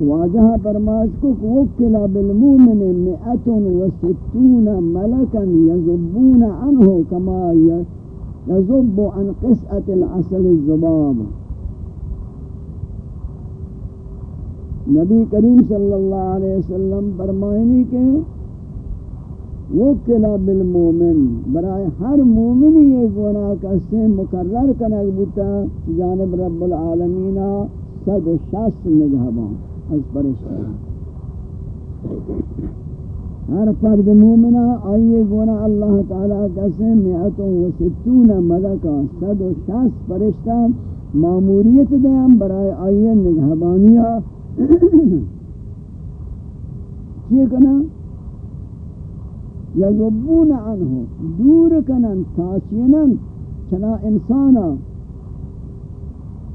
واجہ فرماش کو وکلا بالمومن مئت و ستون ملکا یزبون عنہ کما یزب عن قسعت العسل الزباب نبی کریم صلی اللہ علیہ وسلم فرمائنی کہ وکلا بالمومن برائے ہر مومنی یہ گناہ کا سے مقرر کنک بوتا جانب رب العالمین صد و شست نگہبان. از پرشتہ ہر فرد مومنہ، آئیے گناہ اللہ تعالیٰ کا میعتوں و ستون ملکہ، صد و شست پرشتہ معموریت دیاں برائے آئیے نگہبانیہ. چیئے کنا؟ یذبون عنه دور کنن تاسینن چنا انسانا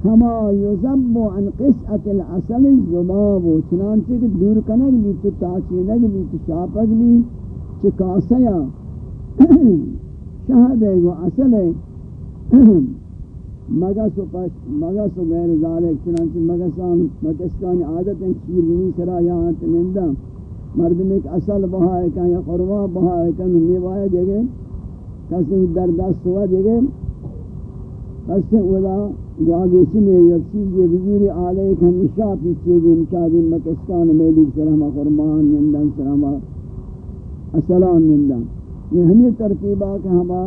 کما یذب عن قصعت العسل الزباب چنانچہ کہ دور کنن بھی تو تاسینن بھی تو شاپک بھی چکاسیا شہد ہے وہ اصل ہے. مگس و پش مگس و غیر ذالک. چنانچہ مگسان مگسان عادت ہیں شیرنی سرا یہاں تنندہ مردم ایک اصل بہائے کن یا قروا بہائے کن میوائے دیگے. کسی در دست ہوا دیگے. کسی اولا گواگی سنے یک چیز یہ بزوری آلے کن شاپی چیزی مشاہدی مکستان میلیک سرہما قربان نندن سرہما اصلان نندن۔ یہ ہمیں ترتیبہ کہ ہما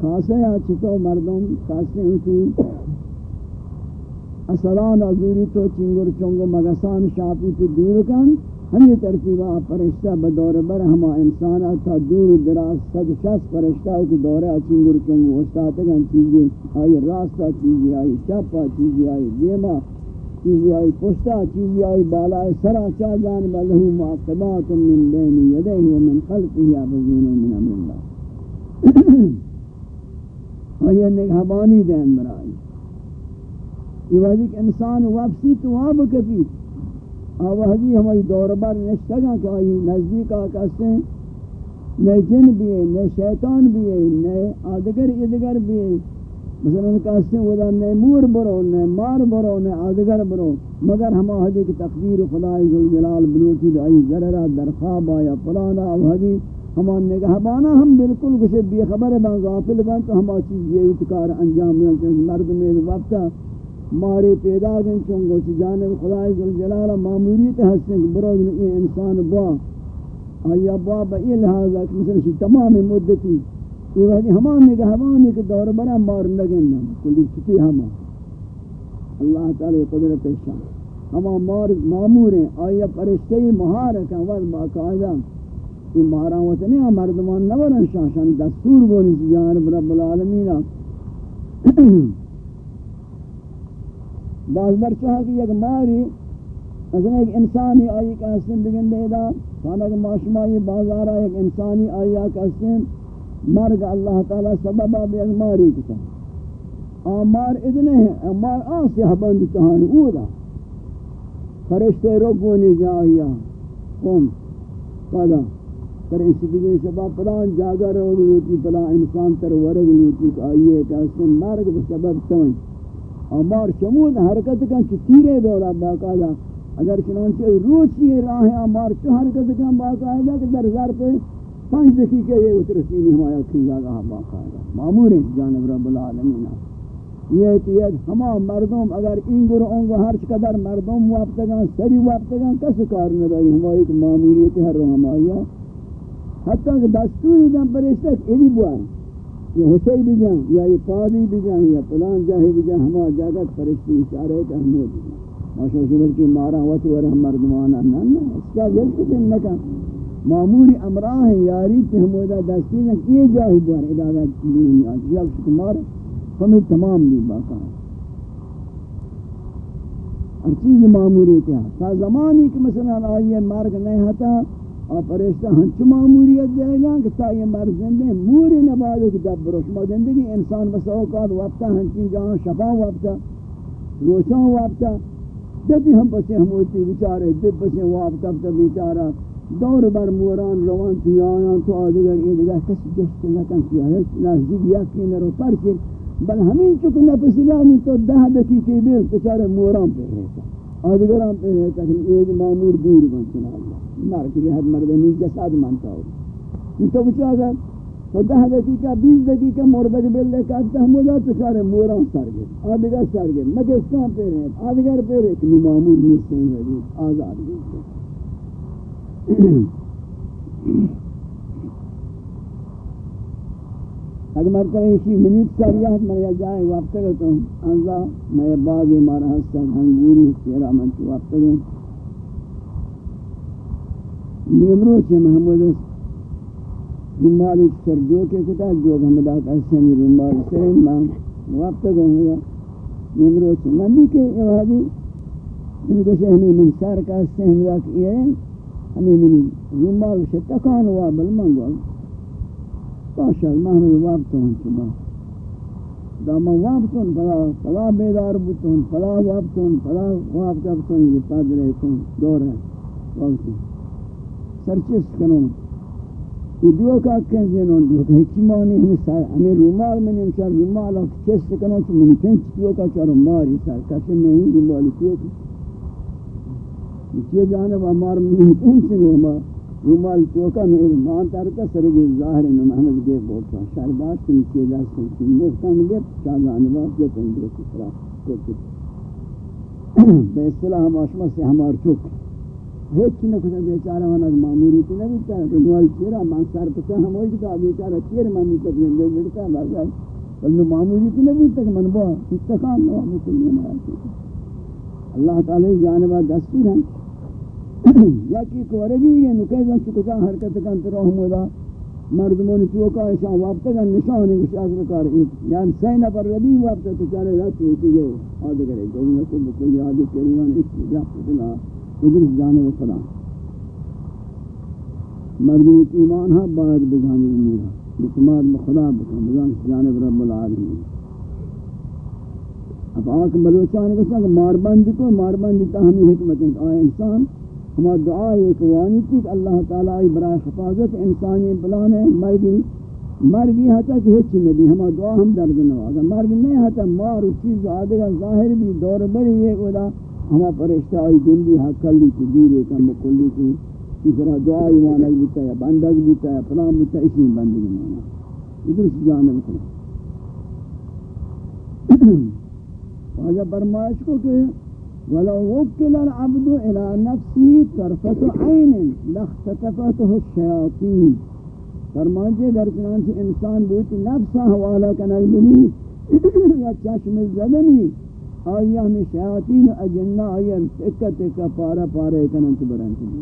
خاصے یا چھتو مردم خاصے ہوتی اصلان ازوری تو چنگر چنگو مگسان شاپی تو دور کن۔ ہمی ترتیبہ فرشتہ بدور بر ہما انسانا تا دور دراز صد شخص فرشتہ کی دورہ چنگر چنگو اشتاتگن چیزی، آئی راستہ چیزی، آئی چپا چیزی، آئی دیما چیزی، آئی پشتہ چیزی، آئی بالا سرا چا جانب لہو معقبات من بین یدیہ ومن خلقی یعبزون من امر اللہ۔ آئی نگہبانی دین برائی یہ وجہ کہ انسان واپسی تو واب کپیت آوازی ہماری دور بر نشتگاں کہ آئی نزدیک آکا سے نئے جن بھی ہے نئے شیطان بھی ہے نئے آدگر ادگر بھی ہے۔ مثلا کہتے ہیں ودا نئے مور برو نئے مار برو نئے آدگر برو۔ مگر ہم آہدی کی تقدیر خدای ذوالجلال بلوچی دعائی ضررہ درخواب آیا پلانا آہدی ہمان نگہبانا ہم بالکل کچھ بے خبر بان غافل بان تو ہم چیز یہ اتکار انجام ملتے ہیں مرد میں وقتا مارے پیدا گئن چونگو چی جانب خدای ذوالجلال معمولیت ہستن کہ برو یہ انسان با آیا با با یہ لحاظا کہ مثلا شی تمام مدتی. یہ وحدی ہمان نگہبانی کے دور برا مار نگن کلی چتی ہما اللہ تعالی قدرت شان. ہما مار معمور ہیں آیا پرشتی مہارکا ول باقاعدہ یہ مارا وطنی مردمان نورن شان شان دستور بونی جانب رب العالمین. بعض بر چاہا کہ یک ماری مثلا ایک انسانی آئی کا حسن بگن دے دا خانہ کہ معاشمائی بازارہ ایک انسانی آئی کا حسن مرگ اللہ تعالی سبب آب ایک ماری کتا. آمار ادنے ہیں آمار آسی حبند کہانی او دا. فرشتے رکونی جائیا قوم. قدا تر اس بجے سبب پلان جاگا رو لوٹی پلان انسان تر ورگ لوٹی آئیے کہ حسن مرگ بسبب توئی امار چمود حرکت کن چی تیرے دورا باقاعدہ۔ اگر چنانچہ روچی راہ امار چو حرکت کن باقاعدہ کہ در زر پہ پانچ دقیقے یہ اترسینی ہمایا کھنگا گا باقاعدہ۔ معمور ہے جانب رب العالمین۔ یہ تیت ہما مردم اگر این گر اونگو ہر قدر مردم وابتگان سری وابتگان کس کار نداری ہمائی ایک معمولیت ہر رو ہمایا۔ حتی کہ دستوری دن پرشتت ایدی بوان یہ حسین بھی جائیں یا یہ قاضی بھی جائیں یا پلان جاہی بھی جائیں ہما جاگت فرشتی اشارے کا ہم موجود ہیں ماشاء بلکہ مارا ہوا تو ورہم مردمانا نا نا اس کا جل کو دن نکا معمولی امراہ ہیں یاری کہ تی ہمودا دستی نا یہ جاہی بوار ادادہ دینی آج یا شکمار ہمیں تمام بھی باقا ہر چیز معمولی کیا تا زمانی کہ مثلا آئیے مارک نہیں ہتا اور پرشتہ ہنچ معمولیت دے گا کہ تا یہ مرد زندے موری نبادو کی دبرو شما زندگی انسان بس اوقات وقتا ہنچین جہاں شفا وقتا روشان وقتا دبی ہم پسے ہم ہوتی بیچارے، دب پسے وقتا تا بیچارہ. دور بر موران روان تھی آیا تو آدھگر یہ دیگا کسی جست لکن کیا ہے نزدیک یکی نرو پر پرچے. بل ہمیں چکو نفسی لانی تو دہ دقیقی بیل تچارے موران پہ رہتا. آدھگر ہم پہ ہے تک ایک معمور دور بن چنا اللہ. مرد کے حد مرد نہیں جساد مانتا ہو. تو بچا اگر خدا دقیقہ بیس دقیقہ مردہ کے بلدے کا تحمل تو چارے موران سر گئے آدھگر سر گئے مگر اس کام پہ رہے آدھگر پہ رہے کہ معمور نہیں سہیں گئے آزاد گئے اگر مرتبہ اسی منیت سریعت مریا جائے وقت کرتا ہوں انزا میں باغ مارا ہستا ہنگوری تیرا من تو وقت کرتا ہوں نیمرو سے محمد رمال سر جو کے کتا جو حمدہ کا سمی رمال سر میں وقت کرتا ہوں نیمرو سے من بھی کہ اوہدی ان کو سے ہمیں من سر کا سہم رکھ یہ ہمیں من رمال سے تکان ہوا، بل منگو باشد محمد وابتون شما داما وابتون فلا فلا بیدار بتون فلا وابتون فلا وابتون یہ پادرے کن، دور ہے وابتون سرچس کنون یہ دیو کا کہیں جنون دیو کہ ہچی مانی ہمیں سار ہمیں رومال میں نمشار رومال آکھ چس کنون تو منی پنچ دیو کا چارو ماری سار کسی میں ہی رومالی کیوں کی یہ جانب؟ ہمار منی پنچ رومال رومال چوکا میں مان تارتا سرگی ظاہر ہے محمد گے بولتا. شربات سے نیچے جا سکتی مختم گے شاہدانبات جو پندر کسرا بے اصطلاح ہم آشما سے ہمار چوک. ہیچ نہ کتا بیچارہ ہونا معمولی تھی نبی چارہ رنوال چیرہ مان سار پسا ہم ہوئی کتا بیچارہ چیر مامی تک میں لے لڑکا بازائی بلنو معمولی تھی نبی تک من با اتقام نوا مسلمی ہمارا اللہ تعالی جانبہ دستور ہیں یا کی کورگی یہ نکے جن چکتا حرکت کن یعنی تو رحم ہودا مردمون چوکا ایشان وابتا کن نشانی کچھ اثر کار یعنی سین پر ربی وابتا تو چارے رات ہوتی گئے آدھے کرے جو میں کو بکل آدھے کریان اس کی جا فتنا ادرس جانے و خدا مردمی کی ایمان ہاں باید بزانی امورا اعتماد بخدا بکن بزان جانب رب العالمین۔ اب آنکھ بلوچان کو سنگ ماربند کو ماربند تا ہمیں حکمت ہے۔ آئے انسان ہما دعا ایک وانی تھی کہ اللہ تعالیٰ برائے حفاظت انسانی بلانے مرگی مرگی حتا کہ ہچ نبی ہما دعا ہم درد نواز مرگ نہیں حتا مار اس چیز آدھے آدھگا ظاہر بھی، دور بری ایک ودا ہما پرشتہ آئی گندی حق کلی کی دیرے کا مکلی کی، اس طرح دعا ایمانک بیتا ہے بندگ بیتا ہے پلان بیتا ہے اسی بندگ مانا۔ ادھر سے جانب کرنا واجہ برمائش کو کہ ولو وكل العبد الى نفسه طرفة عين لاختطفته الشياطين۔ فرمانچہ در چنانچہ انسان بوچ نفسا حوالہ کنال بنی یا چشم زدنی آیا ہمیں شیاطین اجنہ آیا تکا تکا پارا پارا کنن تو برانچ بھی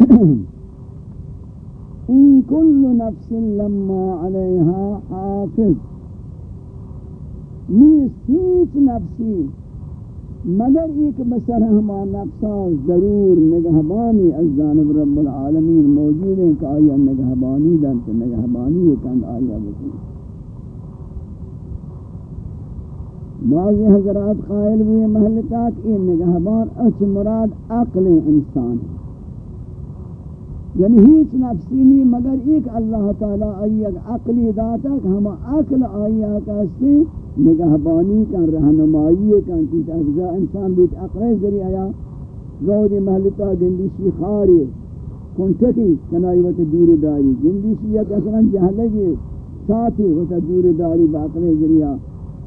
ان كل نفس لما عليها حافظ۔ نیست هیچ نفسی مگر ایک بسر ہما نفسا ضرور نگہبانی از جانب رب العالمین موجود ہیں کہ آیا نگہبانی دن تو نگہبانی کند آیا بکن. بعض حضرات قائل ہوئے محلکات یہ نگہبان اچھ مراد عقل انسان یعنی ہیچ نفسی نہیں، مگر ایک اللہ تعالیٰ ایک عقلی داتا کہ ہم عقل آیا کسی نگہبانی کن رہنمائی کن، چیز افضا انسان بیت عقل ذریعہ آیا؟ رود محلتا گندیشی خاری. کنٹکی کنائی وقت دور داری. گندیشی یک اصلا جہلگی. ساتھی وقت دور داری باقل ذریعہ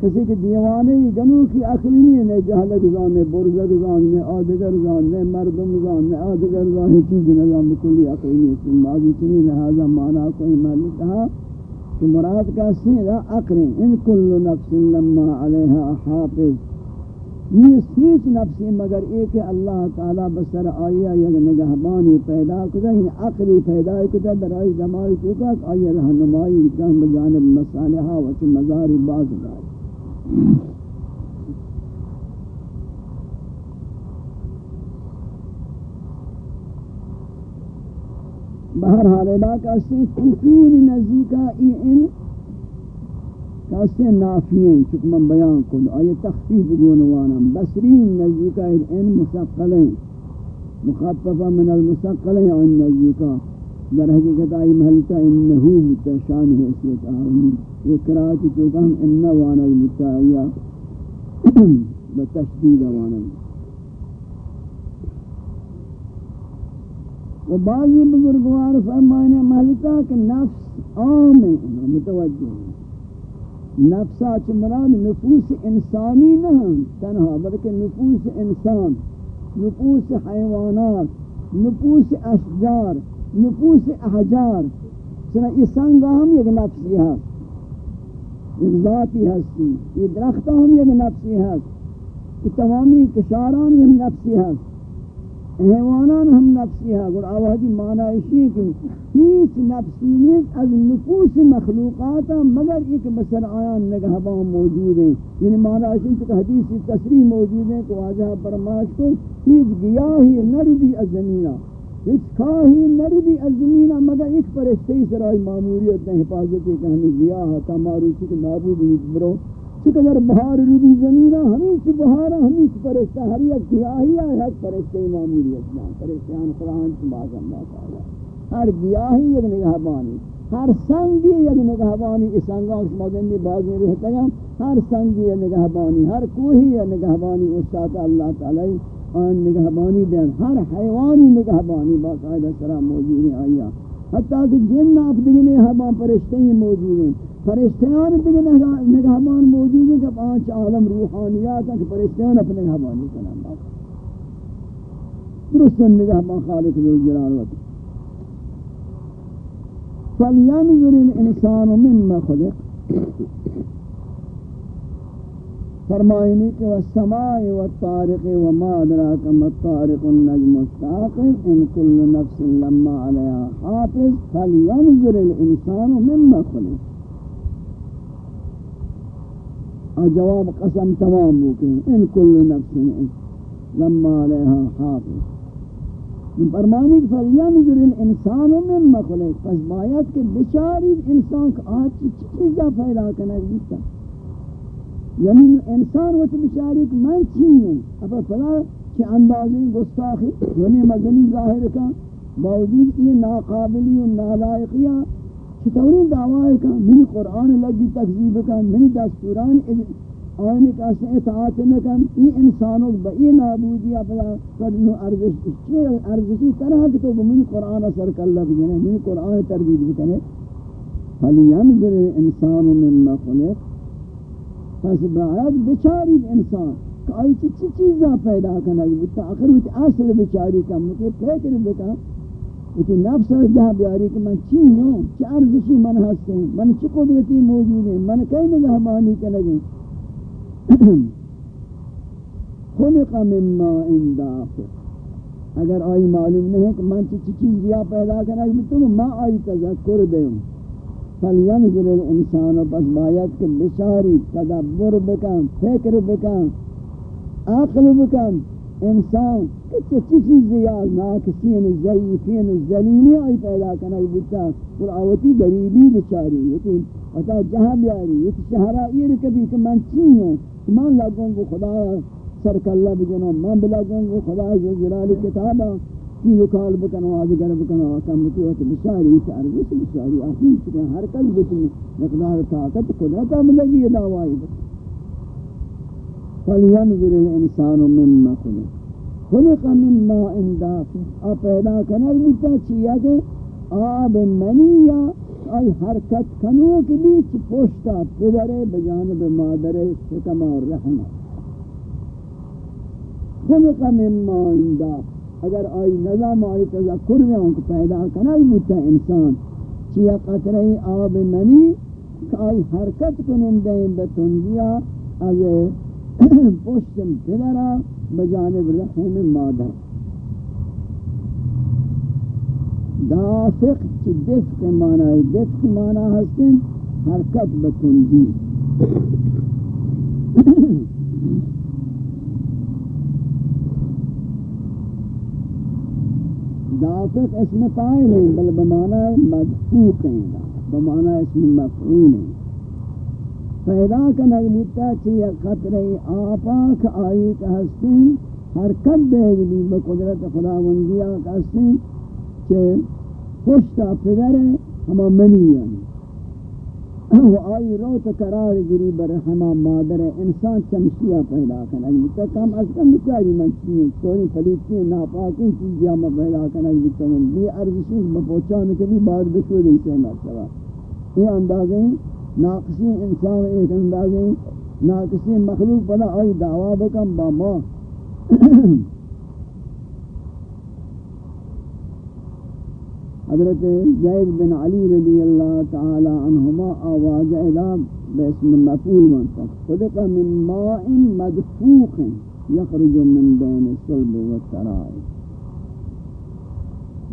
کسی کے دیوانے ہی گنو کی عقلی نہیں ہے جہلت زان نے برزت زان نے آدگر زان نے مردم زان نے آدگر زان. ہے چیز نظام کلی عقلی نہیں ہے ماضی چنی لہذا مانا کوئی محلت کہا تو مراد کا سیدھا اقرن ان کل نفس لما علیہا حافظ۔ یہ سیچ نفسی مگر ایک اللہ تعالی بسر آیا یک نگہبانی پیدا کتا یعنی عقلی پیدا کتا در آئی دماغی چکا آیا رہنمائی کم بجانب مصالحہ وچ مزار باز دار۔ علاقہ سے کفیر نزدیکا ای ان کاسے نافیین چکہ من بیان کن. آئی تخفیف گونوانا بسرین نزدیکا ای ان مسقلیں مخففہ من المسقلیں آئی نزدیکا در حقیقت آئی محلتا انہو متشان حیثیت آرمی یہ قرآتی تو کہم انہ وأنا متعیہ بتشدید وأنا و بعضی بزرگوار فرمائنے محلتا کہ نفس عام ہے، متوجہ نفسا چمران نفوس انسانی نہ تنہا، بلکہ نفوس انسان، نفوس حیوانات، نفوس اشجار، نفوس احجار۔ سنہ یہ سنگا ہم یک نفسی ہے ایک ذاتی ہستی، یہ درختہ ہم یک نفسی ہے یہ تمامی کشاران ہم نفسی ہے حیوانان ہم نفسی ہے اور آوازی معنی اسی کہ ہیچ نفسیت از نفوس مخلوقاتا مگر ایک بسر آیان نگہبان موجود ہیں یعنی معنی اسی کہ حدیثی تصریح موجود ہیں کہ واجہ پرماش کو ہیچ گیاہی نردی از زمینہ اس کاہی نردی از زمینہ مگر ایک پرشتی سرائی معمولیت نے حفاظت کہ ہمیں گیا ہے تماروچی نابود ہوئی برو چکہ بہار رودی زمینہ ہمیں چھ بہارا ہمیں پرشتہ ہر یک گیاہی ہے، ہر پرشتی معمولیت نا پرشتیان قرآن چھ باز اللہ تعالی ہر گیاہی یک نگاہ بانی ہر سنگی یک نگاہ بانی اس سنگاں شما دنی باز میں رہتا ہے ہر سنگی یک نگاہ بانی ہر کوہی یک نگاہ بانی استاد اللہ تعالی آن نگہبانی دین، ہر حیوانی نگہبانی باقاعدہ سرا موجود ہیں۔ آیا حتیٰ کہ جن آپ دیگنے ہمان پرشتے ہی موجود ہیں پرشتیان دیگنے نگہبان موجود ہیں کہ پانچ عالم روحانیات ہیں کہ پرشتیان اپنے نگہبانی کلام باقا درست نگہبان خالق ذو جلال وقت فَلْيَنْظُرِ الْإِنسَانُ مِمَّا خُلِقْ. فرمائنی کہ والسماء والطارق وما ادراک ما الطارق النجم الساقب ان كل نفس لما عليها حافظ فلينظر الانسان مما خلق. جواب قسم تمام ممکن ان كل نفس لما عليها حافظ. فرمانی کہ فلینظر الانسان مما خلق. پس باید کہ بچاری انسان کا آج چیزا پیدا کرنا ہے یعنی انسان و تو بچاری کہ من چین اپا فلا کہ اندازی گستاخی یعنی مدنی ظاہر کا باوجود یہ ناقابلی و نالائقیہ چطوری دعوی کا منی قرآن لگی تکذیب کا منی دستوران آئین کا سے اطاعت نکن یہ انسانوں با یہ نابودی اپلا کرنو ارزش چی ارزشی طرح کہ تو منی قرآن اثر کر لگ جنے منی قرآن تردید بکنے فَلْيَنْظُرِ الْإِنسَانُ مِمَّا خُلِقْ. پس باید بچاری انسان کہ آئی چی چی چیزاں پیدا کرنا بتا آخر وہ اصل بچاری کا مکہ فکر بکا وہ نفس جہاں بیاری کہ من چی ہوں چی ارزشی من ہستے ہیں من چی قدرتی موجود ہیں من کئی نگہبانی کے لگیں خلق من ماء دافق اگر آئی معلوم نہیں کہ من چی چی چیز یا پیدا کرنا تو ما آئی تذکر دے ہوں فلینظر الانسان پس باید کہ بشاری تدبر بکن، فکر بکن، عقل بکن. انسان کچھ چی چیز یا ناکسین زیفین زلینی آئی پیدا کنک بتا اور آوتی گریبی بچاری یکی وتا جہاں بیاری یکی شہرہ ایر کبھی کہ من چی ہوں من لگوں کو خدا سرکلہ بجنہ من بلگوں کو خدا جلالی کتابہ کی وکال بکنو آدگر بکنو آکم بکی وقت بشاری تعرض بشاری آخین چکے، ہر کل بکنی مقدار طاقت قدرت ملگی یہ دعوائی بکنی فَلْيَنْظُرِ الْإِنسَانُ مِمَّا خُلِقَ۔ خُلِقَ مِمَّا اِنْدَافِ۔ آ پیدا کرنا بتا چیا کہ آب منی یا آئی حرکت کنو کے بیچ پوشتا پدرے بجانب مادرے شکم اور رحمہ خُلِقَ مِمَّا اِنْدَافِ۔ اگر آئی نظام آئی تذکر میں ان کو پیدا کرنا ہی بودتا انسان، چیا قطرہی آب منی کہ آئی حرکت کنندیں بتنزیہ از پشت پدرہ بجانب رحم مادر۔ دافق چی دفق مانا دفق مانا ہستن، حرکت بتنزیہ دافق اسم فائل ہیں، بل بمعنی مدفوق ہیں، بمعنی اسم مفعول ہیں۔ پیدا کا بودتا چیئے قطر آپا کا آئی کا حسن حرکت دے گی بقدرت خداوندیہ کا حسن کہ خوشتا پدر ہما منی یعنی و آئی رو تو قرار گری بر ہما مادر انسان چمشیہ پیدا کرنا جتا کم از کم بچاری من چیئے چوری پلیتی ناپاکی چیزی ہما پیدا کرنا جتا من بھی ارزشی بپوچان کبھی بعد بشو دی سے مرتبہ یہ اندازیں ناقصی انسان ایک اندازیں ناقصی مخلوق پدا آئی دعویٰ بکم با ما. حضرت زید بن علی رضی اللہ تعالی عنہما آواز اعلام باسم مفعول منطق خلق من ماء مدفوق يخرج من بين الصلب والترائب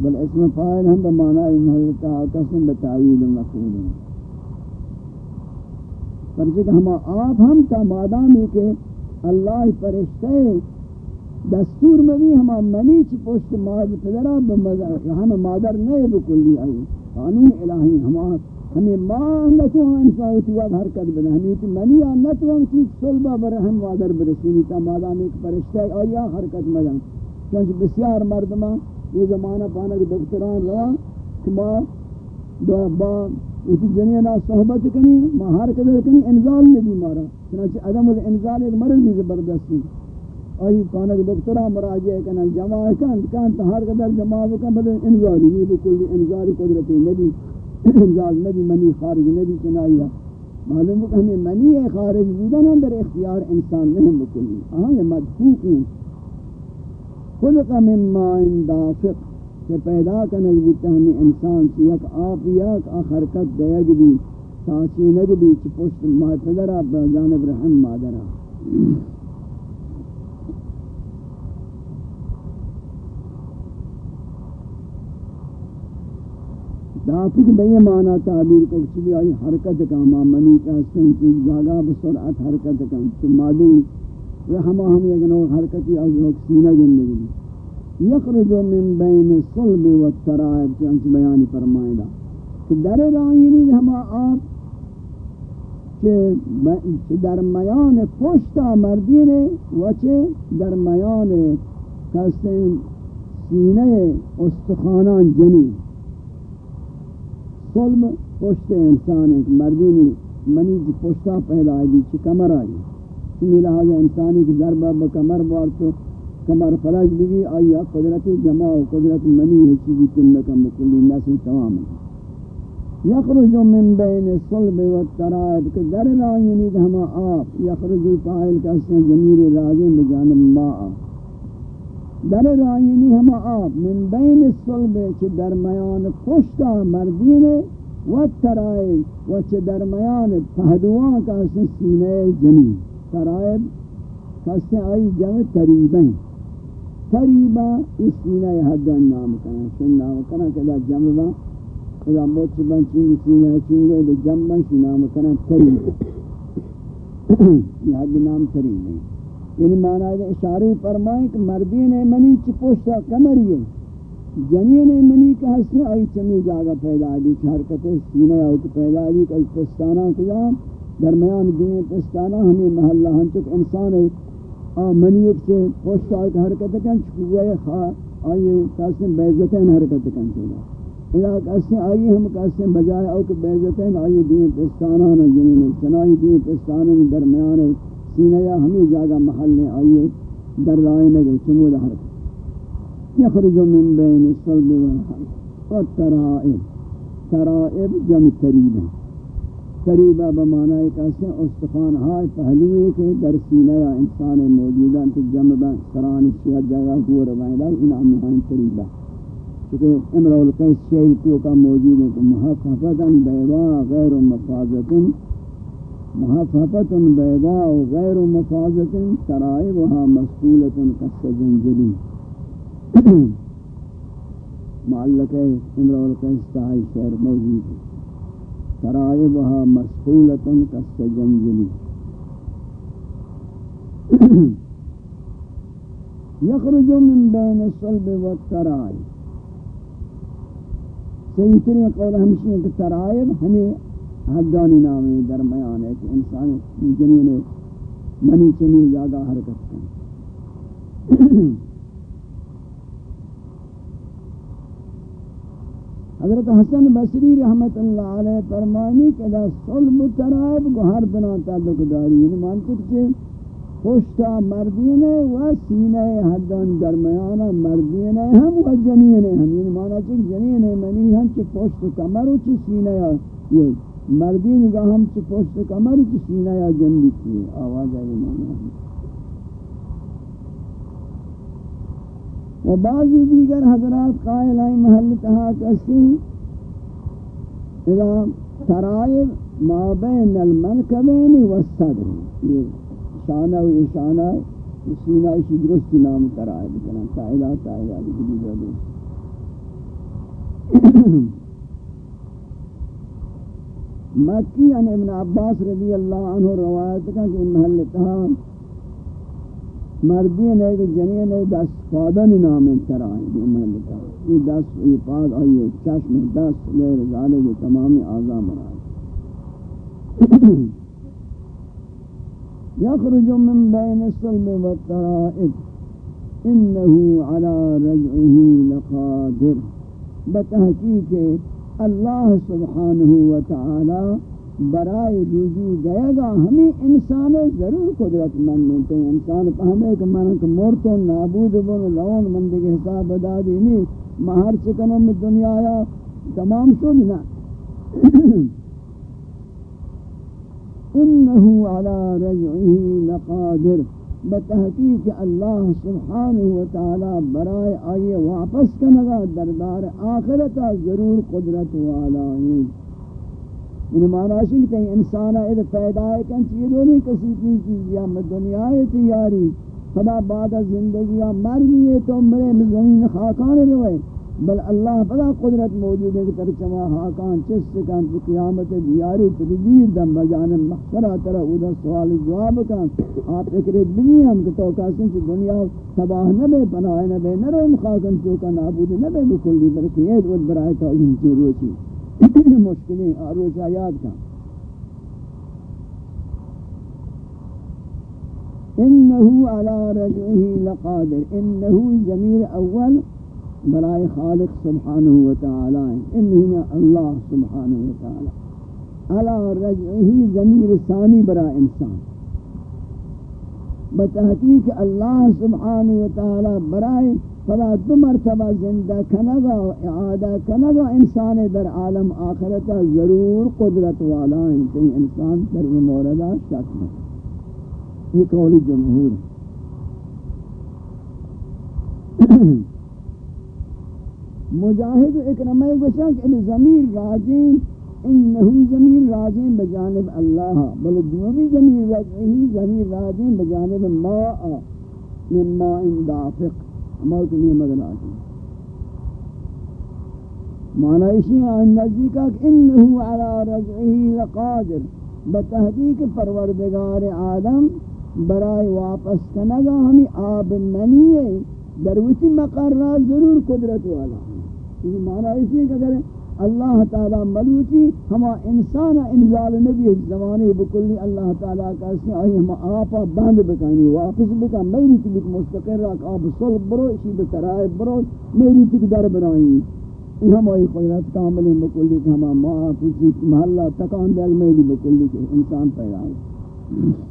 بل اسم فاعل ہم بمعنی ان حضرت قسم بتعویل مفعول فرض کہ ہم آپ ہم تا مادامی کہ اللہ فرشتے دستور میں ہما منی چی پوشت ماد پدرہ ہم مادر نئے بکلی آئی قانون الہی ہما ہمیں ماں نتو ہاں انسانوتی واد حرکت بنا ہمیں تی منی آن نتو ہم چیز صلبہ برہم مادر برسینی تا مادام ایک پرشتہ آیا حرکت مدن چونچہ بسیار مردمہ یہ زمانہ پانا کہ دکتران رہا کہ ما دو با اسی جنینا صحبت کنی، ما حرکت کنی، انزال نبی مارا، چنانچہ عدم الانزال ایک مرضی زبردستی آئی کانا کہ دکترہ مراجعہ کنا جماع کن کن ہر قدر جماع کن بدل انزاری نہیں بکلی انزاری قدرتی نبی انزال نبی، منی خارج نبی چنائیہ معلوم کہ ہمیں منی خارج بودن اندر اختیار انسان نہیں بکلی آہاں یہ مدفوق ہیں. خلق من ماء دافق کہ پیدا کرنے بیتا ہمیں انسان چی یک آپ یک آخرکت دیگ بھی سانچی نگ بھی چی پشت مادرہ جانب رحم مادرہ. دافق بے معنی تعبیر کو چلی آئی حرکت کا ما منی کا سن کی بسرعت حرکت کا تو مادی رحمہ ہم یک نو حرکتی از سینہ زندگی یخرج من بین الصلب والترائب چانچ بیانی فرمائے دا کہ در رائنی ہما آپ کہ درمیان پشتا مردین وچے درمیان کسن سینہ استخانان جنین. صلب پشت انسان ایک مردی نہیں منی کی پشتا پیدا آئی چی کمر آئی۔ چی لہذا انسانی کی ضربہ بکمر بار تو، کمر فلج بھی آئی قدرت جمع و قدرت منی ہے، چیزی تنکا مکلی نسل تمام ہے۔ یخرج من بین الصلب والترائب کہ در لائنی ہما آپ یخرج فائل کا اسم جمیر راجع بجانب ما ماء در رائنی ہم آپ من بین الصلب چھ درمیان پشتا مردین و ترائب و چھ درمیان پہدوان کا سن سینہ جنی ترائب کسی آئی جمع تریبیں تریبا اس سینہ حدن نام کرنا سن نام کرنا کہ دا جمع با اذا موچ بن چنگ سینہ چنگو دا جمع بن نام کرنا تریب یہ حد نام تریب یعنی معنی ہے اشارے فرمائیں کہ مردین منی چی پوشتا کمری ہے۔ جنین منی کا حصہ آئی چمی جاگا پیدا دی حرکت سینہ آئی پیدا دی کوئی پستانہ کجا درمیان دین پستانہ ہمیں محلہ ہم چک انسان ہے۔ آ، منی ایک سے پوشتا آئی حرکت کن چکوئے خواہ آئی تاسم بیزتین حرکت کن چکا اذا کسی آئی ہم کسی بجائے او کہ بیزتین آئی دین پستانہ جنین چنائی دین پستانہ درمیان ہے۔ سینہ یا ہمیں جاگا محل میں آئیے در رائے نگے چمود حرکت یخرج من بین الصلب والحرق والترائب ترائب۔ جمع تریب ہے تریبہ بمعنی ایک ایسے استخان ہائے پہلوئے کے در سینہ یا انسان موجودہ تو جمع بین سران شیعہ جگہ کو روائدہ انعام نحان تریبہ چونکہ امرہ القیس شہر تو کا موجود ہے کہ محفظتا بیضا غیر مفاظتا محففت بیضاء غیر مفازت ترائبها مسئولت قصد كالسجنجلی معلق ہے امرو القیس تائی شعر موجود ہے۔ ترائبها مسئولت قصد كالسجنجلی يخرج من بين الصلب والترائب سیدترین قول ہمشی کہ ترائب ہمیں حدانی نامی درمیان ہے کہ انسان جنین منی چنی جاگا حرکت کریں۔ حضرت حسن بصری رحمت اللہ علیہ فرمانی کہ دا صلب ترائب کو ہر بنا تعلق داری۔ یعنی مانتے کہ خوشتا مردین و سینہ حدان درمیانا مردین ہم و جنین ہم یعنی مانا چک جنین منی ہم چی پوشت کمر و چی سینہ یہ مردین کا ہم چی پوشت کمر و سینہ یا جن بھی آواز ہے مانا. ہے و بعضی دیگر حضرات قائل آئی محل تہا کسی اذا ترائب ما بین المنکبین و الصدر. یہ شانہ و اشانہ سینہ اسی درست نام ترائب کنا تائلہ تائلہ لکھ دیگر دو. مکی ان ابن عباس رضی اللہ عنہ روایت کا کہ محل تہا مردین ہے کہ جنین ہے دس فادن نام انتر آئیں گے میں لکھا یہ دس یہ پاد آئیے چشم دس غیر ذالے کے تمام آزام مراد۔ یخرج من بین السلم والترائب انہو علی رجعه لقادر۔ بتحقیق اللہ سبحانہ وتعالی برائے رجوع دے گا ہمیں انسان ضرور قدرت مند ہیں۔ تو انسان پہمے کہ من کہ مورتوں نابود بن لون مند کے حساب ادا دینی مہر چکنوں میں دنیا آیا تمام شد نا انہو علی رجعه لقادر۔ بتحقیق اللہ سبحانہ وتعالی برائے آئیے واپس کنگا دردار آخرتا ضرور قدرت والا ہیں یعنی ان معنی کہ انسان ہے پیدا ہے، کن چیزوں نہیں کسی کی چیز یا میں دنیا ہے تیاری، خدا بعد از زندگی مر گئی تو مرے، زمین خاکان روئے۔ بل اللہ بڑا قدرت موجود ہے کہ ترچما خاکان ہاں چس کن تو قیامت دیاری تردید دم بجانب محشرہ ترہ اودا سوال جواب کن آپ اکرت بھی ہم کہ تو کاسن سے دنیا تباہ نبے پناہ نبے نرم خاکن چوکا نابود نبے بکلی برکی اید ود برائے تو انچی روچی مشکلیں آروز آیات کا انہو علی رجعه لقادر انہو ضمیر اول برائے خالق سبحانہ وتعالی انہی اللہ سبحانہ وتعالی۔ علی رجعه ضمیر ثانی برائے انسان۔ بتحقیق اللہ سبحانہ وتعالی برائے فلا دو مرتبہ زندہ کنگا و اعادہ کنگا انسان در عالم آخرتا ضرور قدرت والا ہیں۔ انسان در موردہ شک میں یہ قول جمہور ہے۔ مجاہد اکرمہ گوشن کہ ان ضمیر راجین، انہو ضمیر راجین بجانب اللہ، بل دومی ضمیر راجین ضمیر راجین بجانب ماء من ماء دافق موت نہیں مدن آتی معنی اسی آن نزدیکا کہ انہو علی رجعہی لقادر، بتحقیق پروردگار آدم برائے واپس کنگا ہمیں آب منی ہے دروسی مقرر ضرور قدرت والا. ہے معنی اسی ہے کہ اگر اللہ تعالی ملوچی، ہما انسان انزال نبی زمانے بکلی اللہ تعالی کا سے آئی ہما آپا بند بکانی، واپس بکا، میری تبت مستقر رکھ آپ صلب برو، اسی بترائے برو، میری تک در برائی یہ ہماری قدرت کامل ہے بکلی کہ ہما ماں، پوچھی، محلہ تکان دل میری بکلی کہ انسان پیدا ہے۔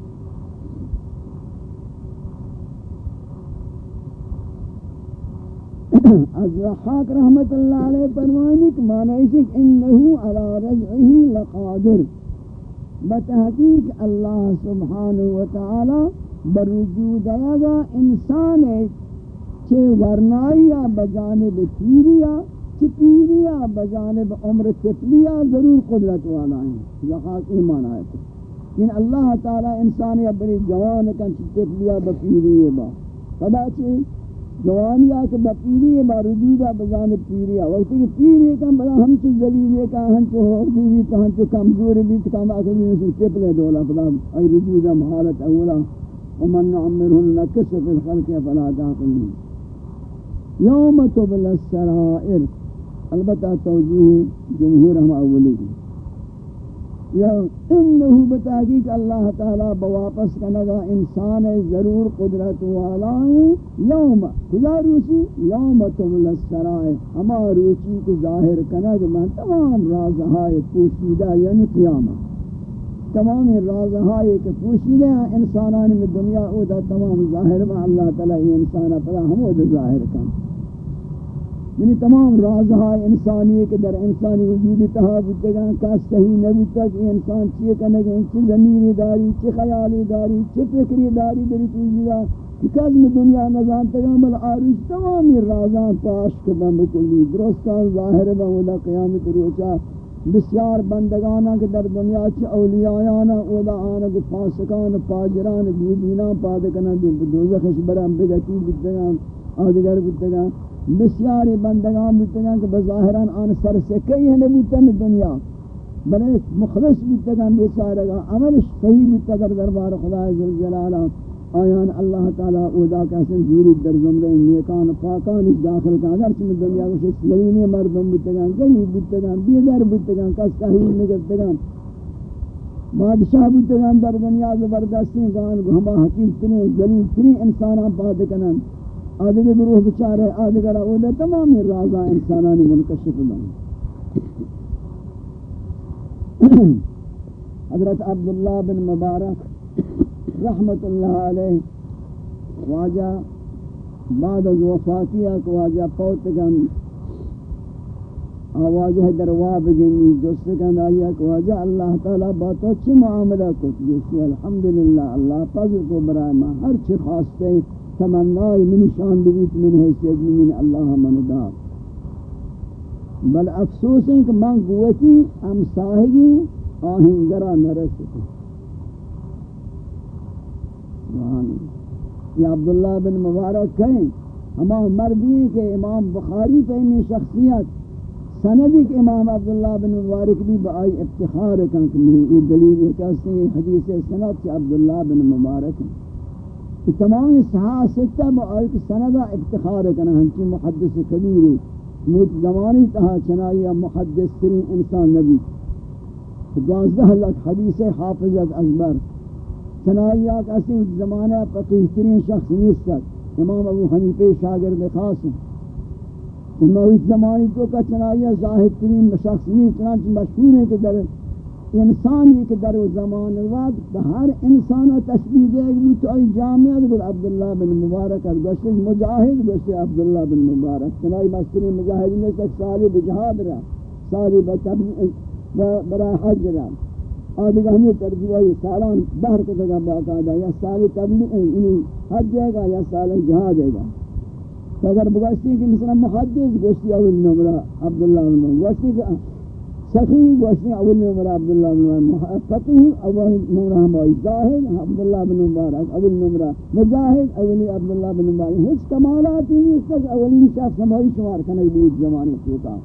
از رحاق رحمت اللہ علیہ فرمانی کہ معنی ہے کہ انہو علی رجعہی لقادر۔ بتحقیق اللہ سبحانہ وتعالی برجوع دیگا انسان ہے چھے ورنائیا بجانب پیریا چھے پیریا بجانب عمر تفلیا ضرور قدرت والا ہیں۔ رحاق ایمان آئے تھے ان اللہ تعالی انسانی بری جوان کن چھے تفلیا بپیری با۔ خدا چھے جوانی آکے بپیری ہے بارجودہ بجان پیری ہے۔ وقتی کہ پیری ہے، کم بلا ہم چو ذلیل ہے کہ ہم چو ہوتی بھی تو ہم چو کمزور بھی، تو کم آکے بھی نسو سپلے دولا فلا ای رجودہ محالت اولا۔ ومن نعمرهن نکس فی الخلق فلا تاقلین یوم تبل السرائر۔ البتہ توجیہ جمہور ہم اولی۔ کی یا انہو بتحقیق اللہ تعالی بواپس کنگا انسان ضرور قدرت والائیں یوم، کجا روچی یوم تبل السرائے ہما روچی کو ظاہر کنگ من تمام رازہائے پوشیدہ یعنی قیامت۔ تمام رازہائے کہ پوشیدہ ہیں انسانان میں دنیا او دا تمام ظاہر میں اللہ تعالی انسانہ پلا ہمو دا ظاہر کنگ یعنی تمام رازہا انسانی کے در انسانی وجود تہا بودتگا کا صحیح نہ نبوتا کہ انسان چیئے کنگا چی زمینی داری چی خیالی داری چی فکری داری در توجیدہ کہ قدم دنیا نظام تگا بل آروش تمامی رازان پاش کبن بکلی. درستان ظاہر با قیامت روچا بسیار بندگانا کہ در دنیا چی اولیایانا اولا آنا کہ فاسقان پاجران بیدینان پادکنا دی دوزخش برام بگتی بودتگا آدگر بودتگا بسیاری بندگان بودتگان کہ بظاہران آن سر سے کئی ہیں بودتا دنیا. بلے مخلص بودتگان بیچارگا عملش صحیح بودتا دربار خدا عزالجلالہ آیان اللہ تعالی اودا کسن جوری در زمرے نیکان پاکانش داخل کا اگر چمی دنیا کو سلینی مردم بودتگان گریب بودتگان بیدر بودتگان کس تحویل نگتگان بادشاہ بودتگان در دنیا زبردستی کان ہما حقیق ترین ذلیل ترین انسانان پاد کنن آدھگے گروہ بچارے آدھگر اولے تمامی رازہ انسانانی منکشف بن حضرت عبداللہ بن مبارک رحمت اللہ علیہ واجہ بعد از وفاتیہ کو واجہ پوتگن آواجہ درواب گنی جسکن آیا کو واجہ اللہ تعالی باتو چی معاملہ کت جسی الحمدللہ اللہ پذر کو برائے ما ہر چی خواستے ہیں تمنای من شان بیت، من حیثیت، من اللہ من دا بل افسوس ہے کہ من قوتی ہم ساہگی آہنگرہ نرسکتے یہ یعنی عبداللہ بن مبارک کہیں ہما مردی کہ امام بخاری فہمی شخصیت، سندی کہ امام عبداللہ بن مبارک بھی بآئی افتخار کہ یہ دلیل یہ ہے کہ حدیث سند کہ عبداللہ بن مبارک. ہیں تمام صحاہ ستہ با سندہ افتخار کنا ہنچی محدث کبیری موت زمانی تہا چنائی محدث ترین انسان نبی۔ دوازدہ لک حدیث حافظت ازبر چنائی آک اسی زمانہ فقیح ترین شخص نیستت امام ابو حنیفہ شاگرد خاص۔ امام زمانی تو کا چنائی ظاہد ترین شخص نیست، چنانچہ مشہور ہے کہ در انسانی کہ در زمان وقت ہر انسان تشبیح دے گی تو ای جامعہ بل عبداللہ بن مبارک از گوشت مجاہد گوشت عبداللہ بن مبارک. چنائی مستری مجاہد میں تک سالی بجہاد رہا سالی برای حج رہا آدھگا ہمیں ترجیحی سالان بہر کو تگا باقاعدہ یا سالی تبلیغ حج جائے گا یا سالی جہاد دے گا اگر بگوشتی کہ مثلا محدث گوشتی اول نمرہ عبداللہ بن مبارک. گوشتی کہ سخی گوشتی اول نمبر عبداللہ بن مبارک فقیح اول نمبر ہمائی ظاہر عبداللہ بن مبارک اول نمبر مجاہد اولی عبداللہ بن مبارک، ہیچ کمالاتی نہیں اس تک اولین شخص ہمائی شمار کنک بود زمانی چوتا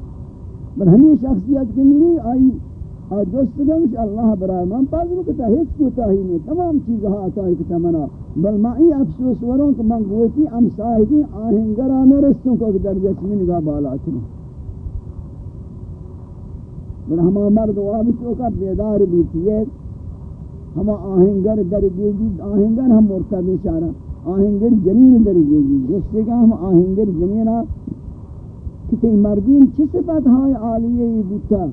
بل ہمیں شخصیت کے ملی، آئی اور دوستگنش اللہ برای من پاک کتا ہیچ کوتا ہی نہیں۔ تمام چیزہا ہاں آتائی کتا منا بل میں ای افسوس وروں کہ من گوتی امساہی آہنگرانہ رستوں کو درجہ چمی نگاہ بالا چنی من ہما مرد وابی چوکا بیدار بیتی ہے ہما آہنگر درگی جی آہنگر ہم مرتب اشارہ آہنگر جنین درگی جی جس سے کہ ہم آہنگر جنینا کتی مردین چی صفت ہائی آلیہ ہی بیتا؟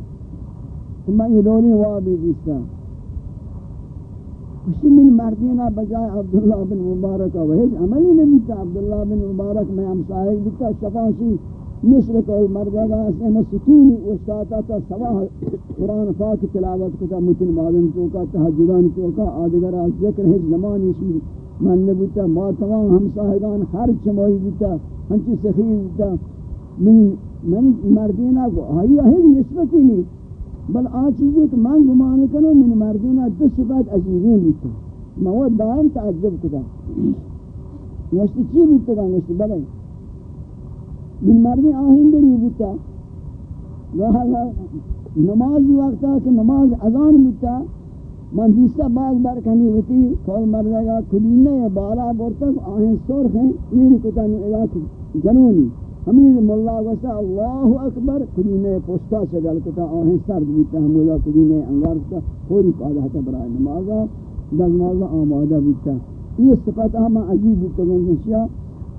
میں یہ دونی وابی بیتا اسی من مردینہ بجائے عبداللہ بن مبارک وحیج عملی نبیتا عبداللہ بن مبارک میں ہم صاحب بیتا شفاشی مثل کوئی مردگا اس میں ستونی استاتا تا سواہ قرآن پاک تلاوت کتا، متن معلوم چوکا تحجدان چوکا آدگر از ذکر ہے زمانی اس میں من نبوتا ما تمام ہم صاحبان ہر چموئی بوتا ہنچی سخیر بوتا من من مردینا کو آئی ہے نسبتی نہیں بل آ چیزیں کہ من گمان کنو من مردینا دو صفات عجیبین بوتا مواد دائم تعجب کتا. نوشتی چی بوتا گا نوشتی بلے من مردی آہنگری بوتا نمازی وقتا کہ نماز اذان بوتا من دیستا بعض بار کمی ہوتی کول مردگا کلینہ بالا بورتا آہن سرخ ہیں، یہ کتا نو علاق جنونی۔ ہمیں مولا گوشتا اللہ اکبر کدینے پوستا چگل کتا آہیں سرد بیتا ہمولا کدینے انگار کتا پوری پادا تا برای نمازا۔ دل نمازا آمادا بیتا یہ صفت ہم عجیب بیتا گنشیا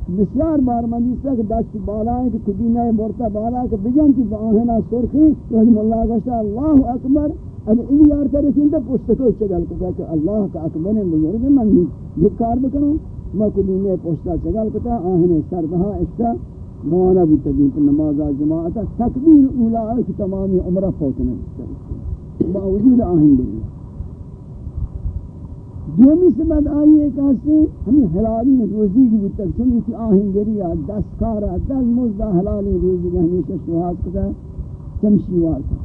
بسیار بار من دیستا کہ دست بالا ہے کہ کدینے مرتا بالا کہ بجن کی آہنا سرخی تو حجم اللہ گوشتا اللہ اکبر. اب این یار کرسین تا پوستا کو چگل کتا کہ اللہ کا اکبر ہے بزرگ من بکار بکنوں ما کدینے پوستا چگل کتا آہنے سردہا اشتا موانا بھی تبین پر نماز جماعتا تکبیر اولا ہے کہ تمامی عمرہ فوتنا بھی باوجود آہن گئی دومی سے آئی ایک آسے ہمیں حلالی روزی کی بتر چنی چمی آہنگری آہن گری آ کارا مزدہ حلالی روزی کی ہمیشہ شوہات کتا چمشیوار کتا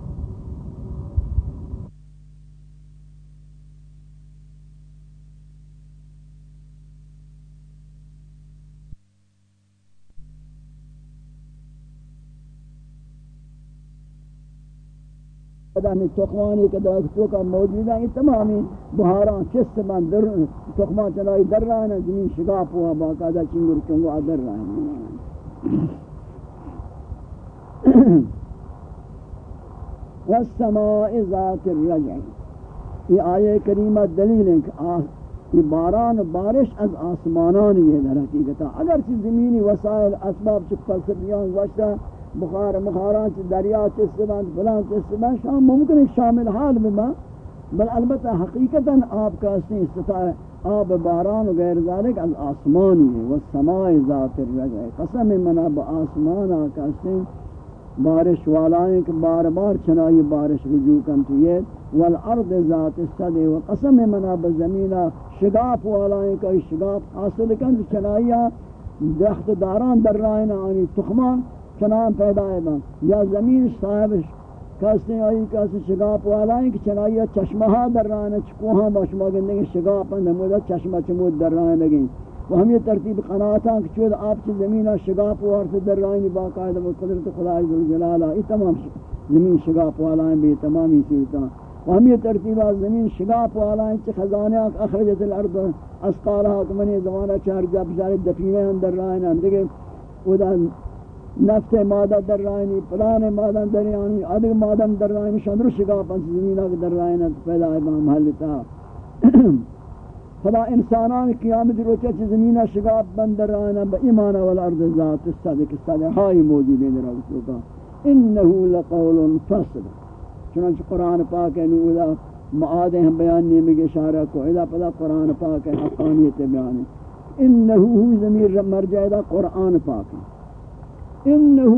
ہمیں تخمانی کے دعا تو کا موجود ہیں تمامی بہاراں چست من در تخمان چنائی در رہا ہے زمین شگاپ ہوا باقاعدہ چنگر چنگو در رہا ہے والسماء ذات الرجع. یہ آیہ کریمہ دلیل ہے کہ یہ باران بارش از آسمانانی ہے در حقیقتا اگر چیز زمینی وسائل، اسباب چک فلسفیان وشتا بخار مخاران چ دریا چ سبان فلان چ سبان شام ممکن شامل حال میں بل البتہ حقیقتا آپ کا اسی استطاع آب باران و غیر ذالک از آسمان ہے، و سماع ذات الرجع. قسم منا با آسمان آکا اسی بارش والائیں کہ بار بار چنائی بارش رجوع کن تو والارض ذات الصد و قسم منا با شگاف والائیں کہ شگاف حاصل کن چنائیہ درخت داران در رائنا آنی تخمان چنان پیدا ہے با یا زمین صاحب کسی آئی، کسی شگاپ والا ہے کہ چنائی چشمہ در رہنے چکوہاں باشما گندگی شگاپ ہاں نمودا چشمہ چمود در رہنے لگیں وہ ہم یہ ترتیب قناعتاں کہ چود آپ کی زمینہ شگاپ وارث در رہنے باقاعدہ وہ قدرت خدا عزوجلالہ یہ تمام زمین شگاپ والا ہیں بے تمامی صورتاں و ہم یہ ترتیب ہاں زمین شگاپ یعنی والا ہیں چھ خزانے اخرجت الارض اسقالہ کمنی زمانہ چہر جب جارے دفینے اندر رہنے اندگے ودا نفت مادہ در رائنی پلان مادہ در رائنی ادھگ مادہ در رائنی شندر شگا پنس زمینہ در رائنی پیدا ہے محلتا خدا انسانان قیامت روچہ چھ زمینہ شگا بند در رائنی با ایمان والارض ذات الصدق صدقائی موجود ہے در رسولتا انہو لقول فصل۔ چنانچہ قرآن پاک ہے نولا معادیں ہم بیان نیمی کے اشارہ کو۔ اذا پدا قرآن پاک ہے، حقانیت بیان ہے انہو زمین مرجع دا قرآن پاک ہے۔ انه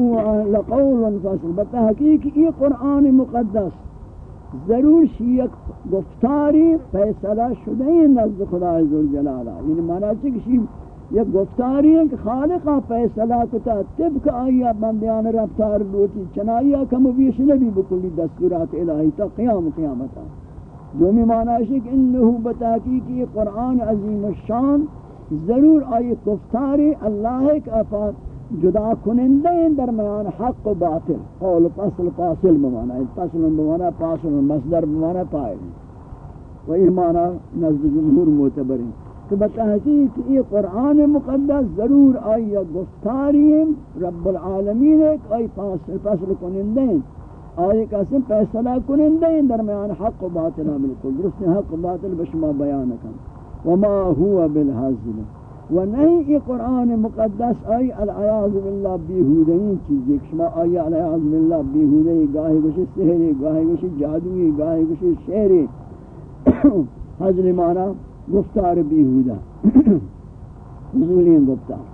لقول فصل. بتحقیق یہ قرآن مقدس. ضرور شیعک گفتاری فیصلہ شدہ نزد خدا عزوجلالہ یعنی معنی چی کہ یک گفتاری ہے کہ خالقہ فیصلہ کتا طبق آئیا بندیان رفتار لوٹی چنائیا کم و بیش نبی بکلی دستورات الہی تا قیام قیامتا دومی معنی ہے کہ انہو بتحقیق یہ قرآن عظیم الشان. ضرور آئی گفتاری اللہ کے افاق جدا کنندے درمیان حق و باطل. قول فصل فاصل بمانا. ہے فصل بمانا، فاصل مصدر بمانا پائل و یہ معنی نزد جمہور معتبر ہیں تو بتحقیق یہ قرآن مقدس ضرور آئی گفتاری رب العالمین ایک آئی فاصل، فصل کنندے آئی قسم فیصلہ کنندے درمیان حق و باطل. بالکل درست، حق و باطل بشما بیان کن وما هو بالحزل و نہیں یہ قرآن مقدس آئی العیاض باللہ بیہودین چیز ایک شما آئی العیاض باللہ بیہودین گاہی گوشی سہری گاہی گوشی جادوی گاہی گوشی شہری حضر مانا گفتار بیہودہ نزولین گفتار.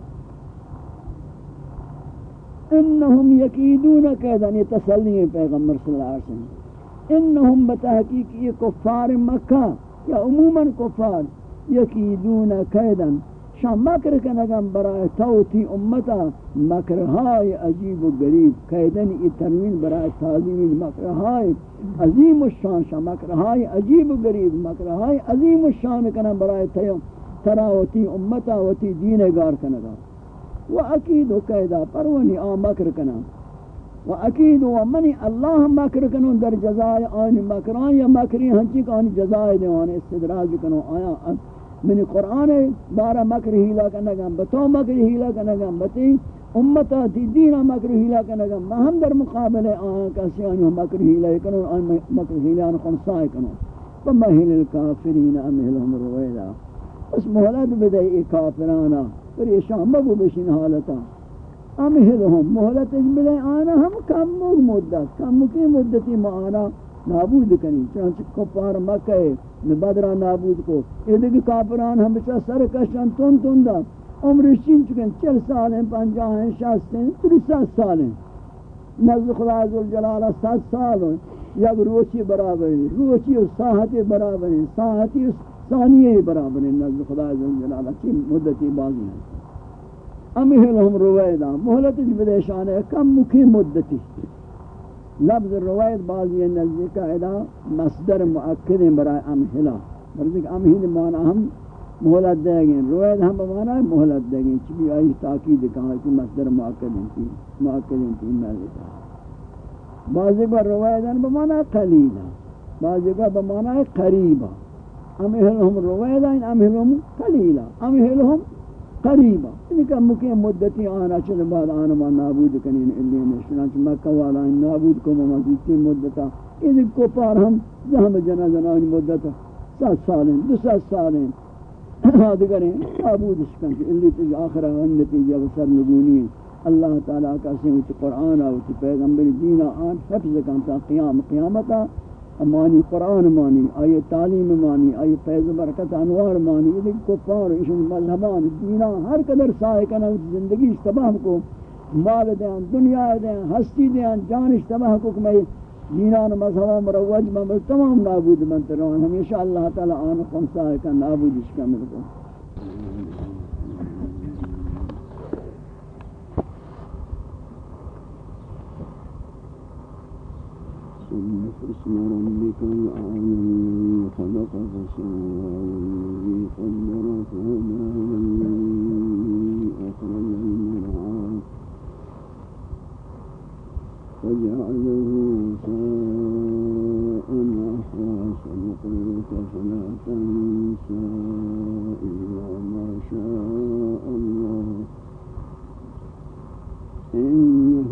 انہم یکیدون قیدن یہ تسلی ہے پیغمبر صلی اللہ علیہ وسلم. انہم بتحقیق یہ کفار مکہ، یا عموماً کفار یکیدون قیدن شان مکر کنگم برای توتی امتا مکرهای عجیب و گریب قیدن ای تنوین برای تعظیم مکرهای عظیم و شان شان مکرهای عجیب و گریب مکرهای عظیم و شان کنم برای تیم تراوتی امتا وتی دینگار کنگا و اکید و قیدا پرونی آ مکر کنم. و اکید و منی اللہ مکر کنون در جزای آنی مکران یا مکری ہنچی کہ آنی جزای دیوان استدراج کنو آیا من قرآن بارہ مکر ہیلا کنگم بتو مکر ہیلا کنگم بتی امتا تی دینا مکر ہیلا کنگا ما ہم در مقابل آن کسی آنی مکر ہیلا کنو آن مکر ہیلا آن خنسائی کنو۔ فمہل الكافرین امہلہم رویدہ اس محلت بدئی کافرانا پریشان مبو بشین حالتا۔ امہلہم محلت بدئی آنا ہم کم مدت، کم کی مدتی معانا نابود کنی، چنانچہ کفار مکہ بدرہ نابود کو. یہ دیکھ کافران ہمیشہ سرکشن تون تون دا عمر چین چکن، چل سال ہیں، پنجاہ ہیں، شاست ہیں تری ست سال ہیں. نزد خدا عزوالجلالہ ست سال ہیں. یک روچی برابر ہیں روچی و ساحت برابر ہیں، ساحتی و ثانیہ برابر ہیں. نزد خدا عزوالجلالہ چی مدتی بازی ہیں. امہلہم رویدہ محلت بدیشان ہے کم مکی مدتی. لفظ روید بعضی نزدیک ادا مصدر مؤکد برای امہلہ برای امہل معنی ہم مہلت دے گئے روید ہم ہے مہلت دے گئے چبی آئی تاکید کہا کہ مصدر مؤکد انتی مؤکد انتی مہلت دے بعضی کا روید ہم بمانا ہے قلیلہ بعضی بمانا ہے قریبہ امہلہم روید ہیں امہلہم قلیلہ امہلہم قریبا. یعنی کہ مکی مدتی آنا چل بعد آنا ما نابود کنین اللہ میں چنانچہ مکہ والا نابود کو ممازید ممازیتی مدتا یعنی کو پار ہم زہم جنا زنانی مدتا سات سالیں دو سات سالیں آدھگریں نابود شکن کہ اللہ تجھ آخرہ ان نتیجہ بسر نگونی اللہ تعالیٰ کا سنوچ قرآن آوچ پیغمبر دینا آن حفظ کنتا قیام قیامتا امانی قرآن مانی آئی تعلیم مانی آئی فیض برکت انوار مانی یہ دیکھ کفار اشن مذہبان، دینا، ہر قدر سائے کنا زندگی اشتباہ کو، مال دیں، دنیا دیں، ہستی دیں جان اشتباہ کو کہ میں دینان مذہبان مروج میں تمام نابود منتران ہمیشہ اللہ تعالی آن خمسائے کا نابود اشکا ملکو اسم ربك الأعلى خلق فسوى والذي قدر فهدى والذي أخرج المرعى فجعله ساء أحوى سنقرئك فلا تنسى إلا ما شاء الله. إنه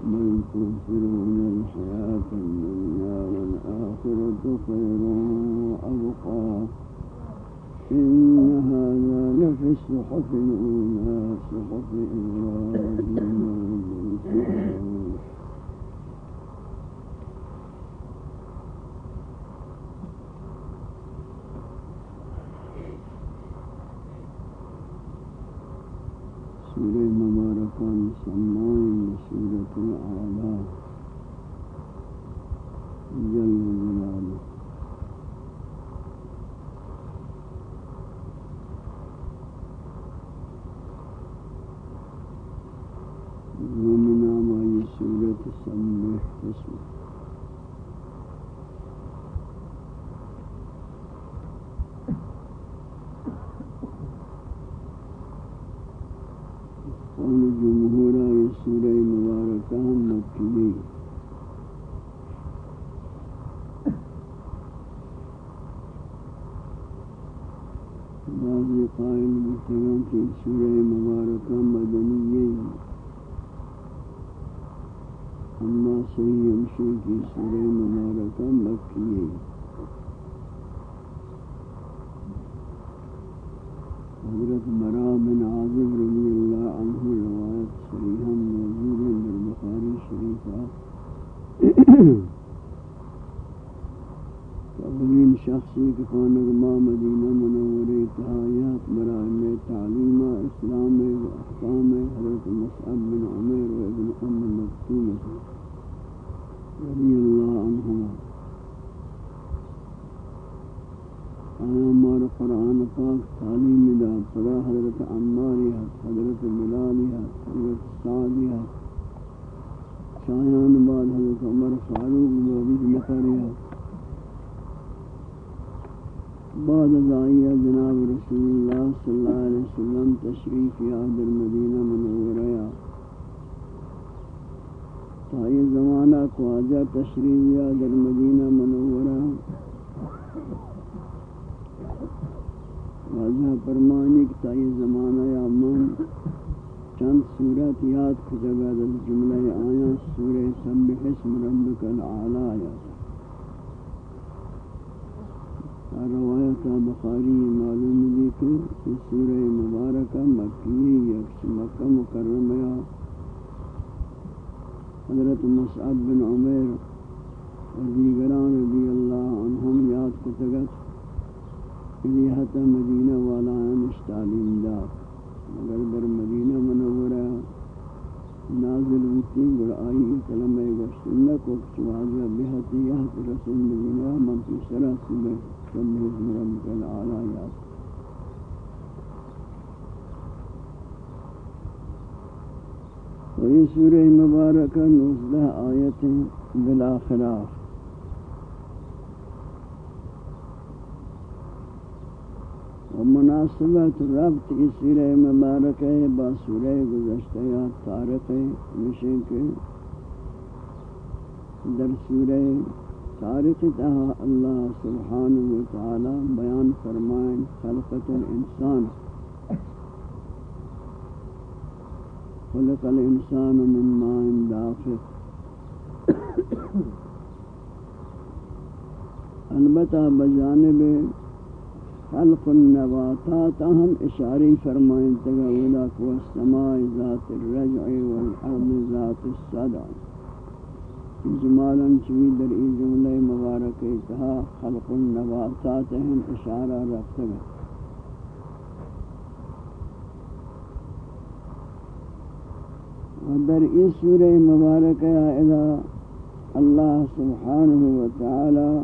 بل تؤثرون الحياة الدنيا والآخرة خير وأبقى إن هذا لفي الصحف الأولى صحف إبراهيم. وموسى سورہ مبارکان سمائن سورة الأعلى جل جلاله ومن مکی یک مکہ مکرمہ حضرت مصعب بن عمیر و دیگران رضی اللہ عنہم یاد کو تگت حت مدینہ والا تعلیم دا مگر در مدینہ منورہ نازل ہوتی گر آئی کلمہ گوشتنہ کو چواز بہتی یہت رسول مدینہ من کی سرہ سبہ سبح اسم ربك العالى يا وہی سورہ مبارکہ نوزدہ آیتیں بلا خلاف ومناسبت ربط کی سورہ مبارکہ با سورہ گزشتہ یا تارق مشن کے۔ در سورہ تاریخ تہا اللہ سبحانہ وتعالی بیان فرمائیں، خلقت الانسان۔ خلق الإنسان من ماء دافق البتہ بجانب خلق النباتات ہم اشاری فرمائیں تگا والسماء ذات الرجع والأرض ذات الصدع. جمالاً چوی در ای جملہ مبارک اتہا خلق النباتات ہیں اشارہ رفت گا در ای سورہ مبارک اذا اللہ سبحانہ وتعالی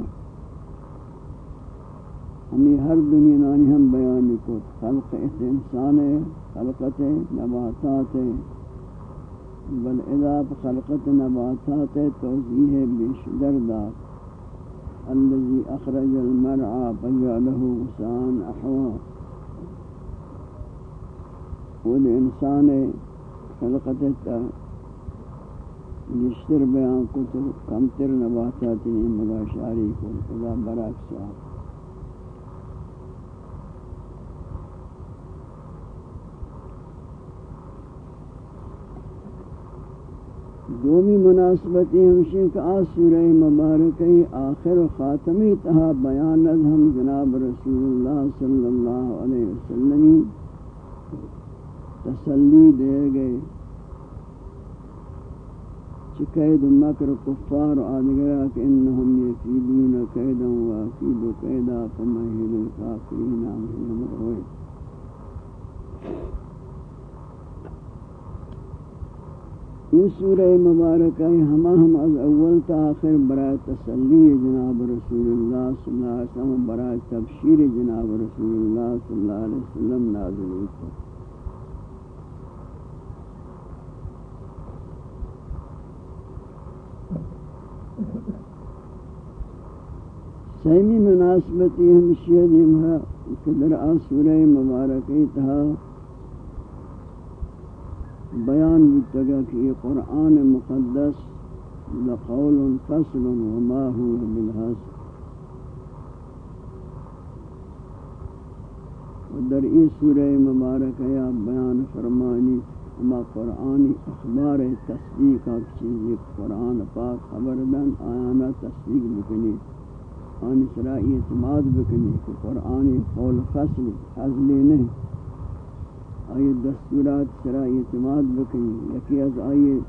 ہمیں ہر دنیا نانی ہم بیان کو خلق انسان ہے، خلقت نباتات ہے۔ بل اذا خلقت نباتات توضیح بیش دردار الذي اخرج المرعى فجعله غسان احوا۔ والانسان خلقت بیشتر بیان کو تو کمتر نباتات مگا شاری کو اذا برعکس آپ دومی مناسبتی ہمشی کہ آ سورہ مبارکی آخر و خاتمی تہا بیان ہم جناب رسول اللہ صلی اللہ علیہ وسلم. تسلی دے گئے۔ چکید مکر کفار آدگرہ کہ انہم یکیدون قیدا واقید قیدا فمہل القافرین آمہل مروئی یہ سورہ مبارکہ ہمہ ہم از اول تا آخر برای تسلی جناب رسول اللہ صلی اللہ علیہ وسلم برای تبشیر جناب رسول اللہ صلی اللہ علیہ وسلم نازل ہوتا سہمی مناسبتی ہمشیہ دیمہ کہ در آ سورہ مبارکہ تہا بیان بیتگا کہ یہ قرآن مقدس لقول فصل وما هو بالحسن. در ای سورہ مبارک یا بیان فرمانی اما قرآنی اخبار تصدیق آپ چیزی قرآن پاک خبر دن آیانا تصدیق بکنی. آن سرا اعتماد بکنی کہ قرآن قول فصل حضلی نہیں آئی دستورات سرا اعتماد بکنی. یکی از آئی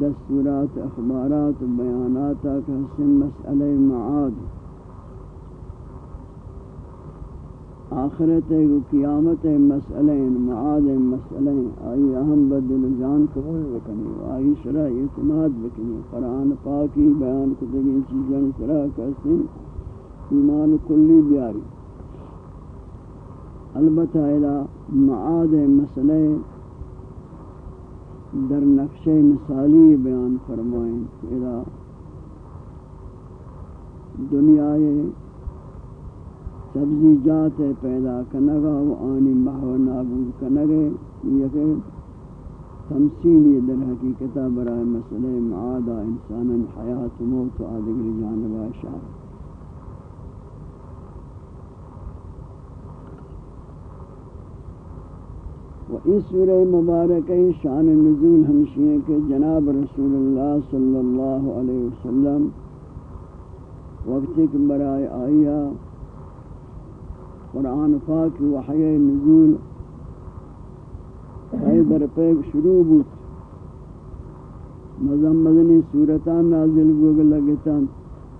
دستورات، اخبارات و بیانات کا حسن مسئلہ معاد. آخرت ہے و قیامت ہے، مسئلہ معاد ہے، مسئلہ آئی اہم بدل جان قبول بکنی آئی سرا اعتماد بکنی قرآن پاکی بیان کتگی چیزیں سرا کا حسن ایمان کلی بیاری۔ البتہ الى معاد مسئلہ در نقش مثالی بیان فرمائیں۔ الى دنیا سبزی جات پیدا کنگا و آنی محو نابود کنگے۔ یہ کہ تمثیلی در حقیقت برائے مسئلہ معادہ انسان حیات و موت و آدگر جانب اشار و اس سورہ مبارک شان نزول ہمشی کے جناب رسول اللہ صلی اللہ علیہ وسلم وقت برائے آئیہ قرآن پاک وحی نزول در پیگ شروع بود. مزم مدنی صورتان نازل بوگ لگتان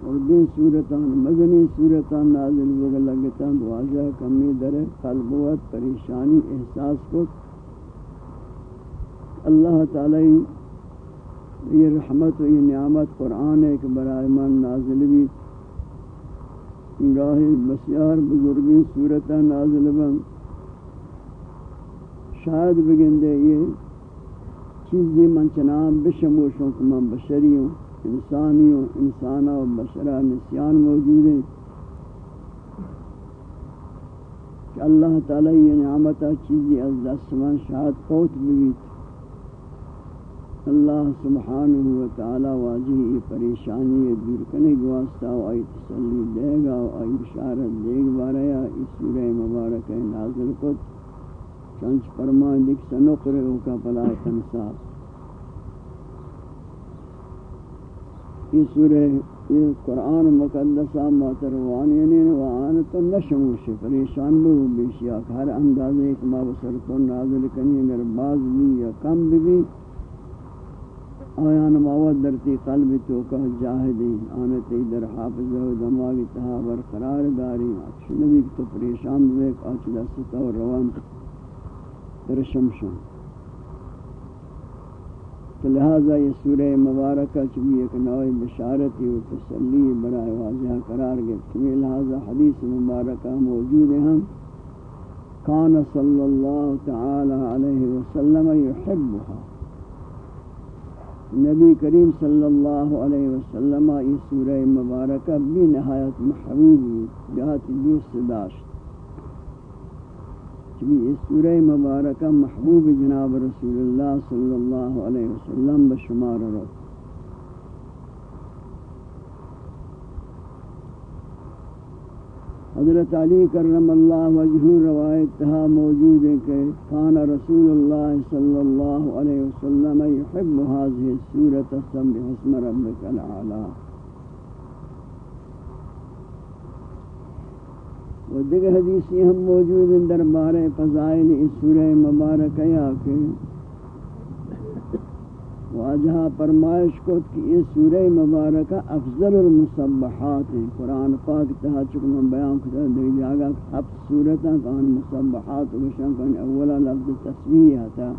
اور دین صورتان مدنی صورتان نازل بوگ لگتان. واضح کمی در قلبوت پریشانی احساس کو اللہ تعالی یہ رحمت و یہ نعمت قرآن ایک برائے من نازل بھی گاہی بسیار بزرگی صورتان نازل بند شاید بگن دے یہ چیزی من چنام بشموشوں کہ من بشری ہوں انسانی ہوں انسانہ و بشرہ نسیان موجود ہیں۔ کہ اللہ تعالی یہ نعمتہ چیزی از دست من شاید قوت بگیت اللہ سبحانہ وتعالی واجہ یہ پریشانی دور کرنے گواستا و آئی تسلی دے گا آئی بشارت دے گا باریا اس سورہ مبارک نازل کت چنچ فرمان دیکھ سنقرے کا پلا تنسا یہ سورہ، یہ قرآن مقدسہ محتروانی وآنتو نشموش پریشان بہو بیشیا ہر انداز ایک ما بسر تو نازل کنی اگر باز بھی یا کم بھی۔ بھی آیان مواد درتی قلب تو کہ جاہدی آنتی در حافظ و دماغی تہا برقرار داری. اچھ نبی تو پریشان بہو ایک آچ دستا و روان رشم شن تو لہذا یہ سورہ مبارکہ چبی ایک نوع بشارتی و تسلی برائے واضح قرار گئے چبی لہذا حدیث مبارکہ موجود ہیں. کان صلی اللہ تعالی علیہ وسلم یحبها نبی کریم صلی اللہ علیہ وسلم یہ سورہ مبارکہ بھی نہایت محبوب جہت دوست داشت۔ چبی سورہ مبارکہ محبوب جناب رسول اللہ صلی اللہ علیہ وسلم بشمار رو حضرت علی کرم اللہ وجہ روایت تہا موجود ہے کہ کان رسول اللہ صلی اللہ علیہ وسلم يحب هذه السورة سبح اسم ربك العلا. و دیگر حدیثی ہم موجود ہیں دربار فضائل اس سورہ مبارکہ یا کہ واجہ فرمائش کو کہ اس سورہ مبارکہ افضل المصبحات ہیں۔ قرآن پاک تہا چکم ہم بیان کرتا دیکھ جاگا ہفت سورتاں کان مصبحات وشان کان اولا لفظ تصویح آتا۔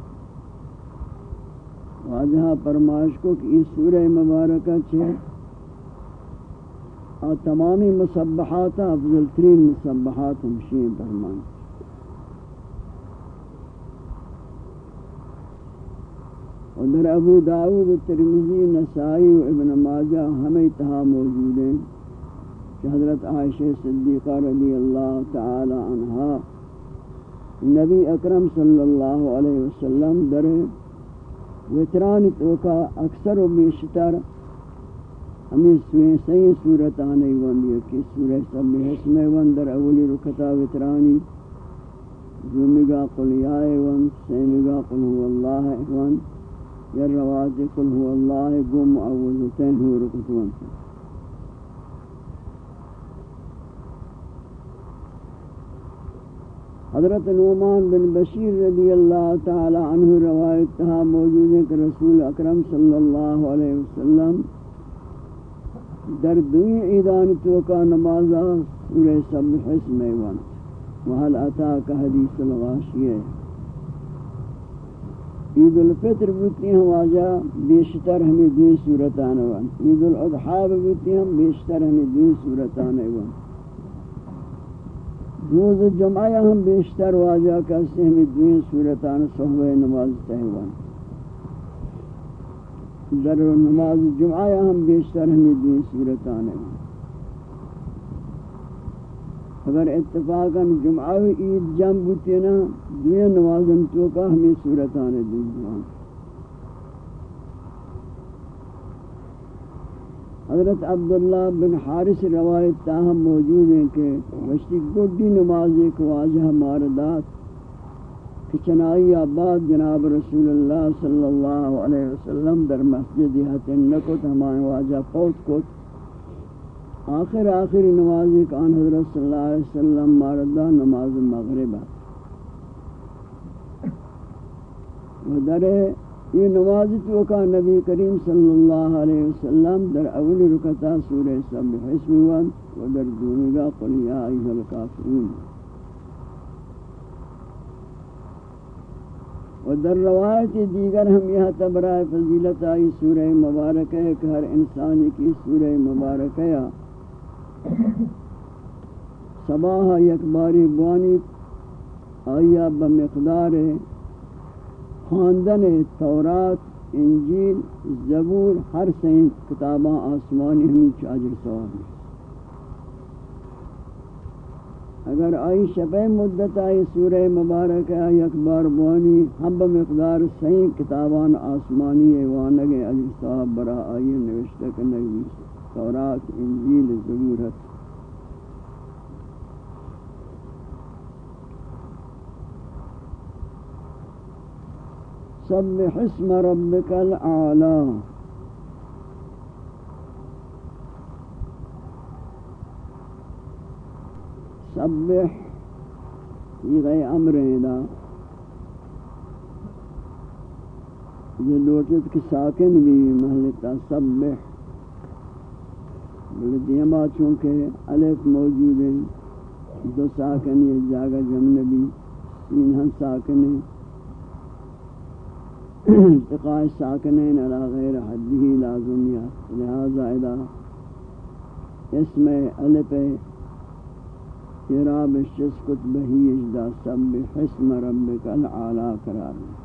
واجہ فرمائش کو کہ اس سورہ مبارکہ چھے اور تمامی مصبحات افضل ترین مصبحات ہمشین فرمان ادھر ابو داود، ترمذی، نسائی و ابن ماجہ ہمیں تہا موجود ہیں کہ حضرت عائشہ صدیقہ رضی اللہ تعالی عنہا نبی اکرم صلی اللہ علیہ وسلم در وطران توکا اکثر و بیشتر ہمیں سوئے صحیح صورت آنے وندی کہ سورہ سب حسم وندر اولی رکتا وطرانی جمگا قل یائے وند سیمگا قل هو اللہ وند یا رواز قل هو اللہ گم عوضتین ہو رکت حضرت نعمان بن بشیر رضی اللہ تعالی عنہ روایت تہا موجود ہے کہ رسول اکرم صلی اللہ علیہ وسلم در دوی عیدان توکا نمازا سورہ سبح اسم ایوان. وحل اتاک حدیث الغاشیہ عید الفطر بوتی ہم آجا، بیشتر ہمیں دوی صورتان وان عید الاضحاب بوتی ہم بیشتر ہمیں دوی صورتان وان روز جمعہ ہم بیشتر واجہ کہتے ہمیں دوی صورتان صحبہ نماز تہوان در نماز جمعہ ہم بیشتر ہمیں دوئی صورتان ہیں اگر اتفاقا جمعہ و عید جم بوتے نا دوی نوازن تو کا ہمیں صورتان دل جوان حضرت عبداللہ بن حارث روایت تاہم موجود ہیں کہ وشتی گوڑی نماز ایک واضح ماردات کہ چنائی آباد جناب رسول اللہ صلی اللہ علیہ وسلم در مسجد حتن نکت ہمائیں واضح پوت کت آخر آخر نماز ایک آن حضرت صلی اللہ علیہ وسلم ماردہ نماز مغربہ۔ و در یہ نماز تو کا نبی کریم صلی اللہ علیہ وسلم در اول رکعتا سورہ سبح اسم وان و در دونگا قل یا ایها الکافرون۔ و در روایت دیگر ہم یہ تبرائے فضیلت آئی سورہ مبارک ہے کہ ہر انسان کی سورہ مبارک ہے۔ صباح یک باری بوانی آیا بمقدار خواندن تورات، انجیل، زبور ہر سین کتاباں آسمانی ہمیں چاجر سوال اگر آئی شبہ مدت آئی سورہ مبارک آئی اکبار بوانی ہم بمقدار سین کتابان آسمانی ایوانگے عجر صاحب برا آئی نوشتہ کنگی تورات انجیل زبور حتی سبح اسم ربك الأعلى سبح غي امر دا یہ لوٹت کی ساکن بھی محلتا سبح۔ بلے دیما چونکہ الف موجود ہیں، دو ساکن یہ جاگہ جمنبی سین ہن ساکن ہیں۔ ساکنین على غیر حده لازمیا لہذا ادا اسم الف اعراب الشس کتبہی اجدا سبح اسم ربک العالی قرار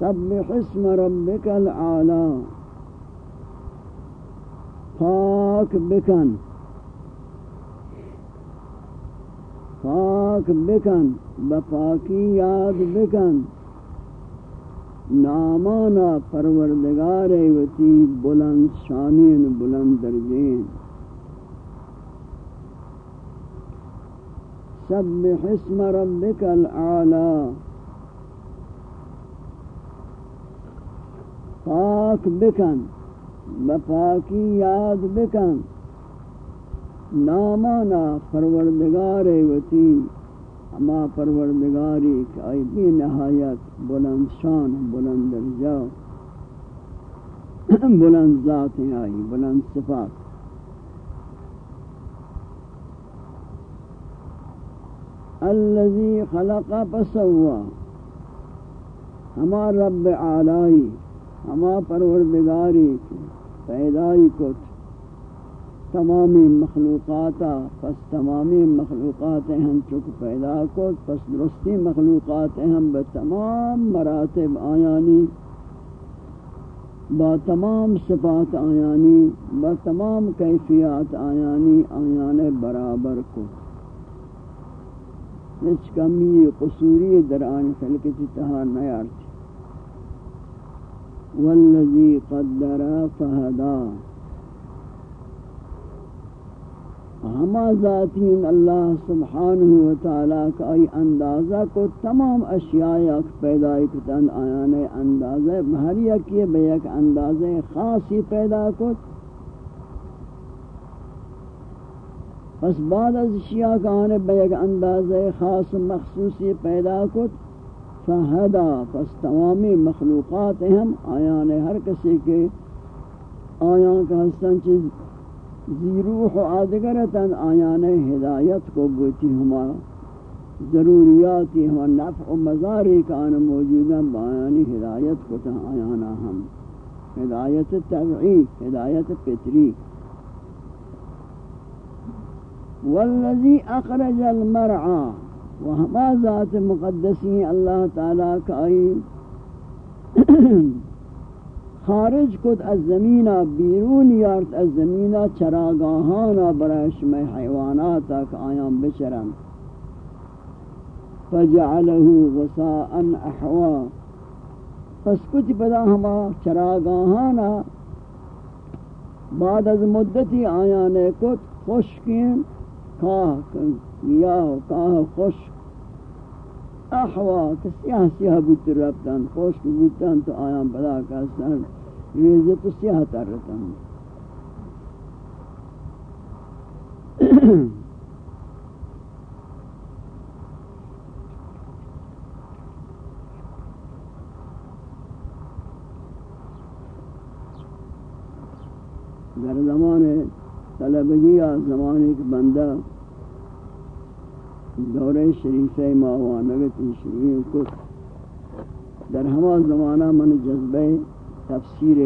سبح اسم ربک العالی. پاک بکن. پاک بکن بپاکی یاد بکن. نامانا پروردگار وتی بلند شانین، بلند درجین. سبح اسم ربک العالی. پاک بکن، بپاکی یاد بکن۔ نامانا پروردگار وتی، اما پروردگاری کہ ای بی نہایت بلند شان، بلند درجہ بلند ذات آئی بلند صفات۔ الذي خلق فسوا ہما رب عالی ہما پروردگاری پیدائی کت۔ تمامی مخلوقات پس تمامی مخلوقات ہم چک پیدا کو پس درستی مخلوقات ہم بتمام مراتب آیانی، با تمام صفات آیانی، با تمام کیفیات آیانی، آیان برابر کو ہیچ کمی قصوری در آن خلقتی تہا نیارتی۔ والذی قدر فہدا۔ ہما ذاتین اللہ سبحانہ وتعالی کا ای اندازہ کو تمام اشیاء یک پیدای کتن آیان اندازہ ہر یکی بے یک اندازہ خاصی پیدا کت۔ پس بعد از اشیاء کا آنے بے یک اندازہ خاص مخصوصی پیدا کت۔ فہدا پس تمامی مخلوقات ہم آیان ہر کسی کے آیان کا حسن چیز زیروح و آدگرتاً آیان ہدایت کو بوتی ہما ضروریاتی ہما نفع و مزاری کا آن موجودا بایانی ہدایت کو تا آیانا ہم ہدایت تبعی ہدایت پتری والذی اخرج المرعا و ہما ذات مقدسی اللہ تعالیٰ کا آئی خارج کد از زمینہ، بیرون یارت از زمینہ چراگاہانا برایش میں حیواناتا کہ آیاں بچرن. فجعله غساء احوا. پس کچھ پدا ہما چراگاہانا بعد از مدتی آیانے کت خشکین کاہ یا کاه خوش احوا که سیاه سیاه بود ربتن خوش بودن تو آیان بدا کستن ریزه تو سیاه ترتن در زمان طلبگی یا زمانی که بنده دورے شریف ماوانگتی شروع کو در ہما زمانہ من جذبہ تفسیر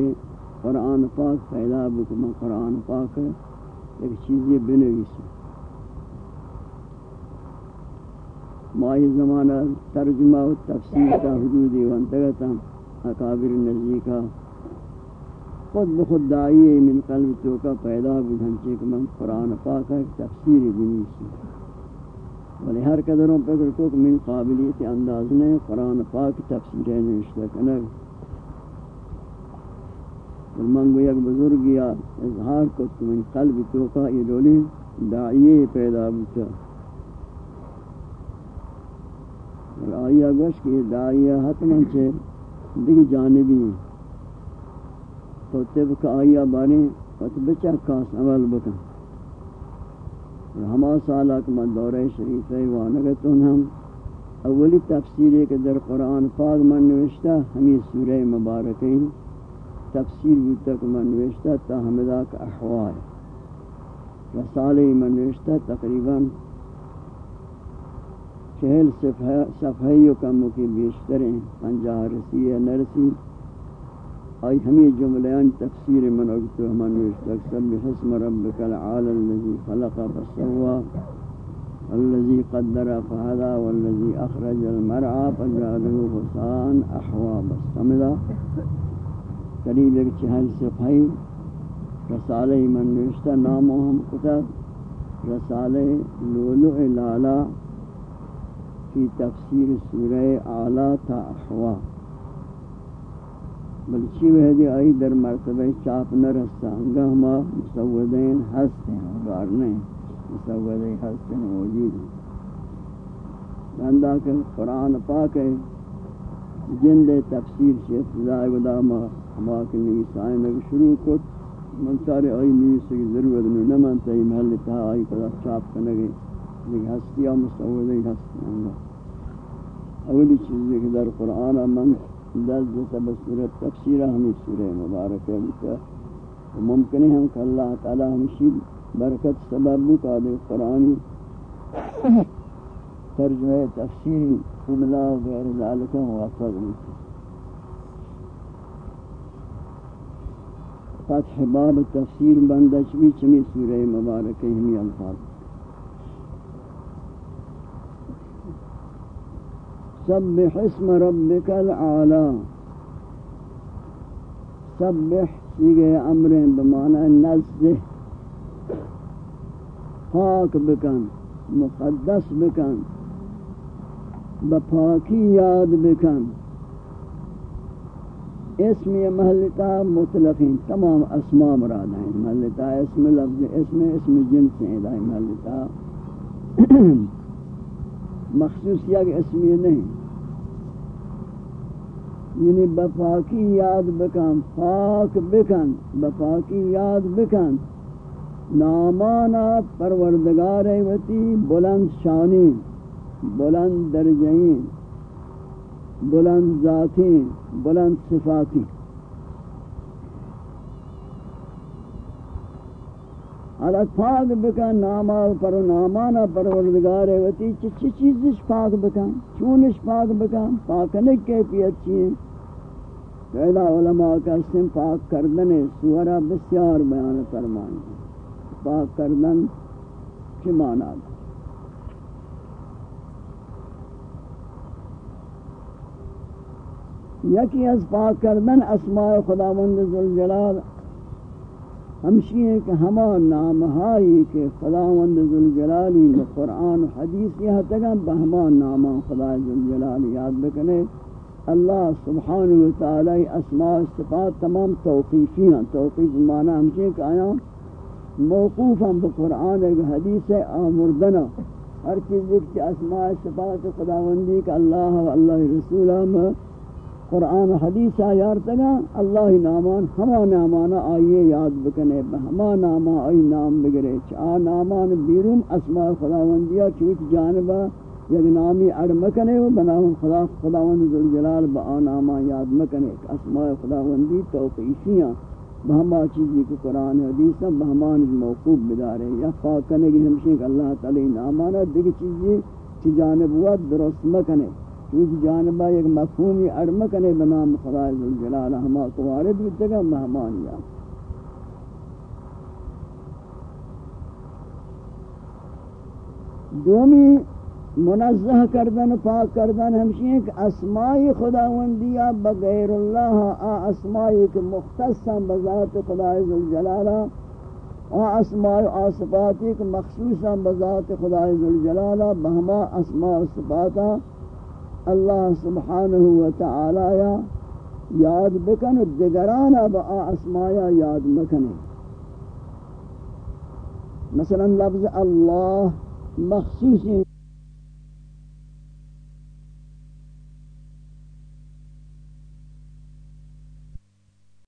قرآن پاک پیدا بکم قرآن پاک ایک چیزیں بنویسی مائی زمانہ ترجمہ و تفسیر کا حدودی وانتگتا اکابر نزدیکہ خود بخود دائی من قلب تو کا پیدا بھنچے کہ من قرآن پاک ہے تفسیر دینی سی ولی ہر قدروں پر کو من قابلیت انداز نے قرآن پاک تفسیر نوشتہ کنگ من کو یک بزرگ یا اظہار کو من قلب تو کا یہ دولی دائی پیدا بھتا اور آئیہ گوش کہ دائی حتماً چھے دیکھ جانبی. ہیں تو طبق آیا بانی وقت بچہ کاس عمل بکن. ہما سالہ کما دورہ شریف ہے وانگتون ہم اولی تفسیر ہے کہ در قرآن پاک من نوشتا ہمیں سورہ مبارکی تفسیر بودتا کہ من نوشتا تا حمدہ کا احوال۔ رسالہ من نوشتا تقریباً چہل صفحیوں کا مکی بیشتریں پنجاہ رسی ہے نرسی۔ آئی ہمیں جملیان تفسیر من اگتو ہمان نوشتک سب حسم ربک العال الذي خلق فسوا الذي قدر فهدا والذي اخرج المرعى فجعله غصان احوا بستمدا قریب ایک چہل صفحی رسالہ من نوشتہ نامو ہم کتب رسالہ لولو لالا کی تفسیر سورہ اعلیٰ تا احوا۔ بلچی جی وحدی آئی در مرتبہ چاپ نہ رستا انگا ہما مسودین ہستے ہیں گارنے مسودین ہستے ہیں، موجود ہیں۔ بندہ کہ قرآن پاک ہے جند تفسیر شیف فضائے ودا ما ہما کے نویس آئیں لگ شروع کت، من سارے آئی نویس کی ضرورت نہیں نمان تاہی محل تہا آئی کدا چاپ کنگے لیکن ہستی آ مسودین ہستے ہیں۔ اولی چیزی کہ در قرآن من دست تبصرت تفسیرہ ہمیں سورہ مبارک ہے ممکن ہے ہم کہ اللہ تعالی ہمشی برکت سبب کا دے قرآنی ترجمہ تفسیری خملہ غیر ذالکہ موافق ہوتی فتح باب تفسیر بندش بھی چمی سورہ مبارک ہمیں الفاظ سبح اسم ربك العالى سبح سیگے امر بمعنی نزه پاک بکن، مقدس بکن. بپاکی یاد بکن. اسم یہ محلتا مطلقین تمام اسماء مراد ہیں محلتا اسم لفظ، اسم اسم جنس ہیں محلتا مخصوص یا کہ اسمی نہیں یعنی بپاکی یاد بکن، پاک بکن بپاکی یاد بکن. نامانا پروردگار وتی بلند شانی بلند درجین، بلند ذاتی بلند صفاتی. حالا پاک بکن ناما پر نامانا پروردگار وتی چی چیزش پاک بکن؟ چونش پاک بکن؟ پاکنے کیفیت چیئے پہلا علماء کا اسم پاک کردن سورہ بسیار بیان فرمان پاک کردن کی معنی یکی از پاک کردن اسماء خداوند ذوالجلال، ہمشی ہے کہ ہما نام ہائی کہ خداوند ذوالجلالی قرآن و حدیث یہ تگا بہما نام خدا ذوالجلالی یاد بکنے۔ اللہ سبحانہ وتعالی اسماء صفات تمام توقیفی ہیں، توقیف معنی ہمشی کہ آیا موقوف ہم بقرآن، ایک حدیث آمردنا ہر چیز ایک اسماء صفات خداوندی کہ اللہ و اللہ رسولہ میں قرآن حدیث آیار تگا اللہ نامان، ہما نامانا آئیے یاد بکنے، ہما ناما آئی نام بگرے۔ چاہ نامان بیرون اسماء خداوندیا چوت جانبا یک نامی اڑ مکنے و بناون خدا خداوند ذوالجلال با آ ناما یاد مکنے اسماء خداوندی توقیفیاں بہما چیزی کو قرآن حدیث بہمان موقوف بدارے یا فاکنے گی ہمشیں کہ اللہ تعالی نامانا دیکھ چیزی چی جانب ہوا درست مکنے اس جانبہ ایک مفہومی ارمکنے بنام خدای ذوالجلال ہما قوارد بیتگا مہمانیا دومی منزہ کردن، پاک کردن، ہمشی کہ اسمائی خداوندیا بغیر اللہ، آ اسمائی کہ مختصا بذات خدای ذوالجلالہ آ اسماء و صفاتی کہ مخصوصا بذات خدای ذوالجلالہ بہما اسماء و صفاتا اللہ سبحانہ و تعالی، یاد بکن دگران اب اسمایا یاد مکن. مثلا لفظ اللہ مخصوص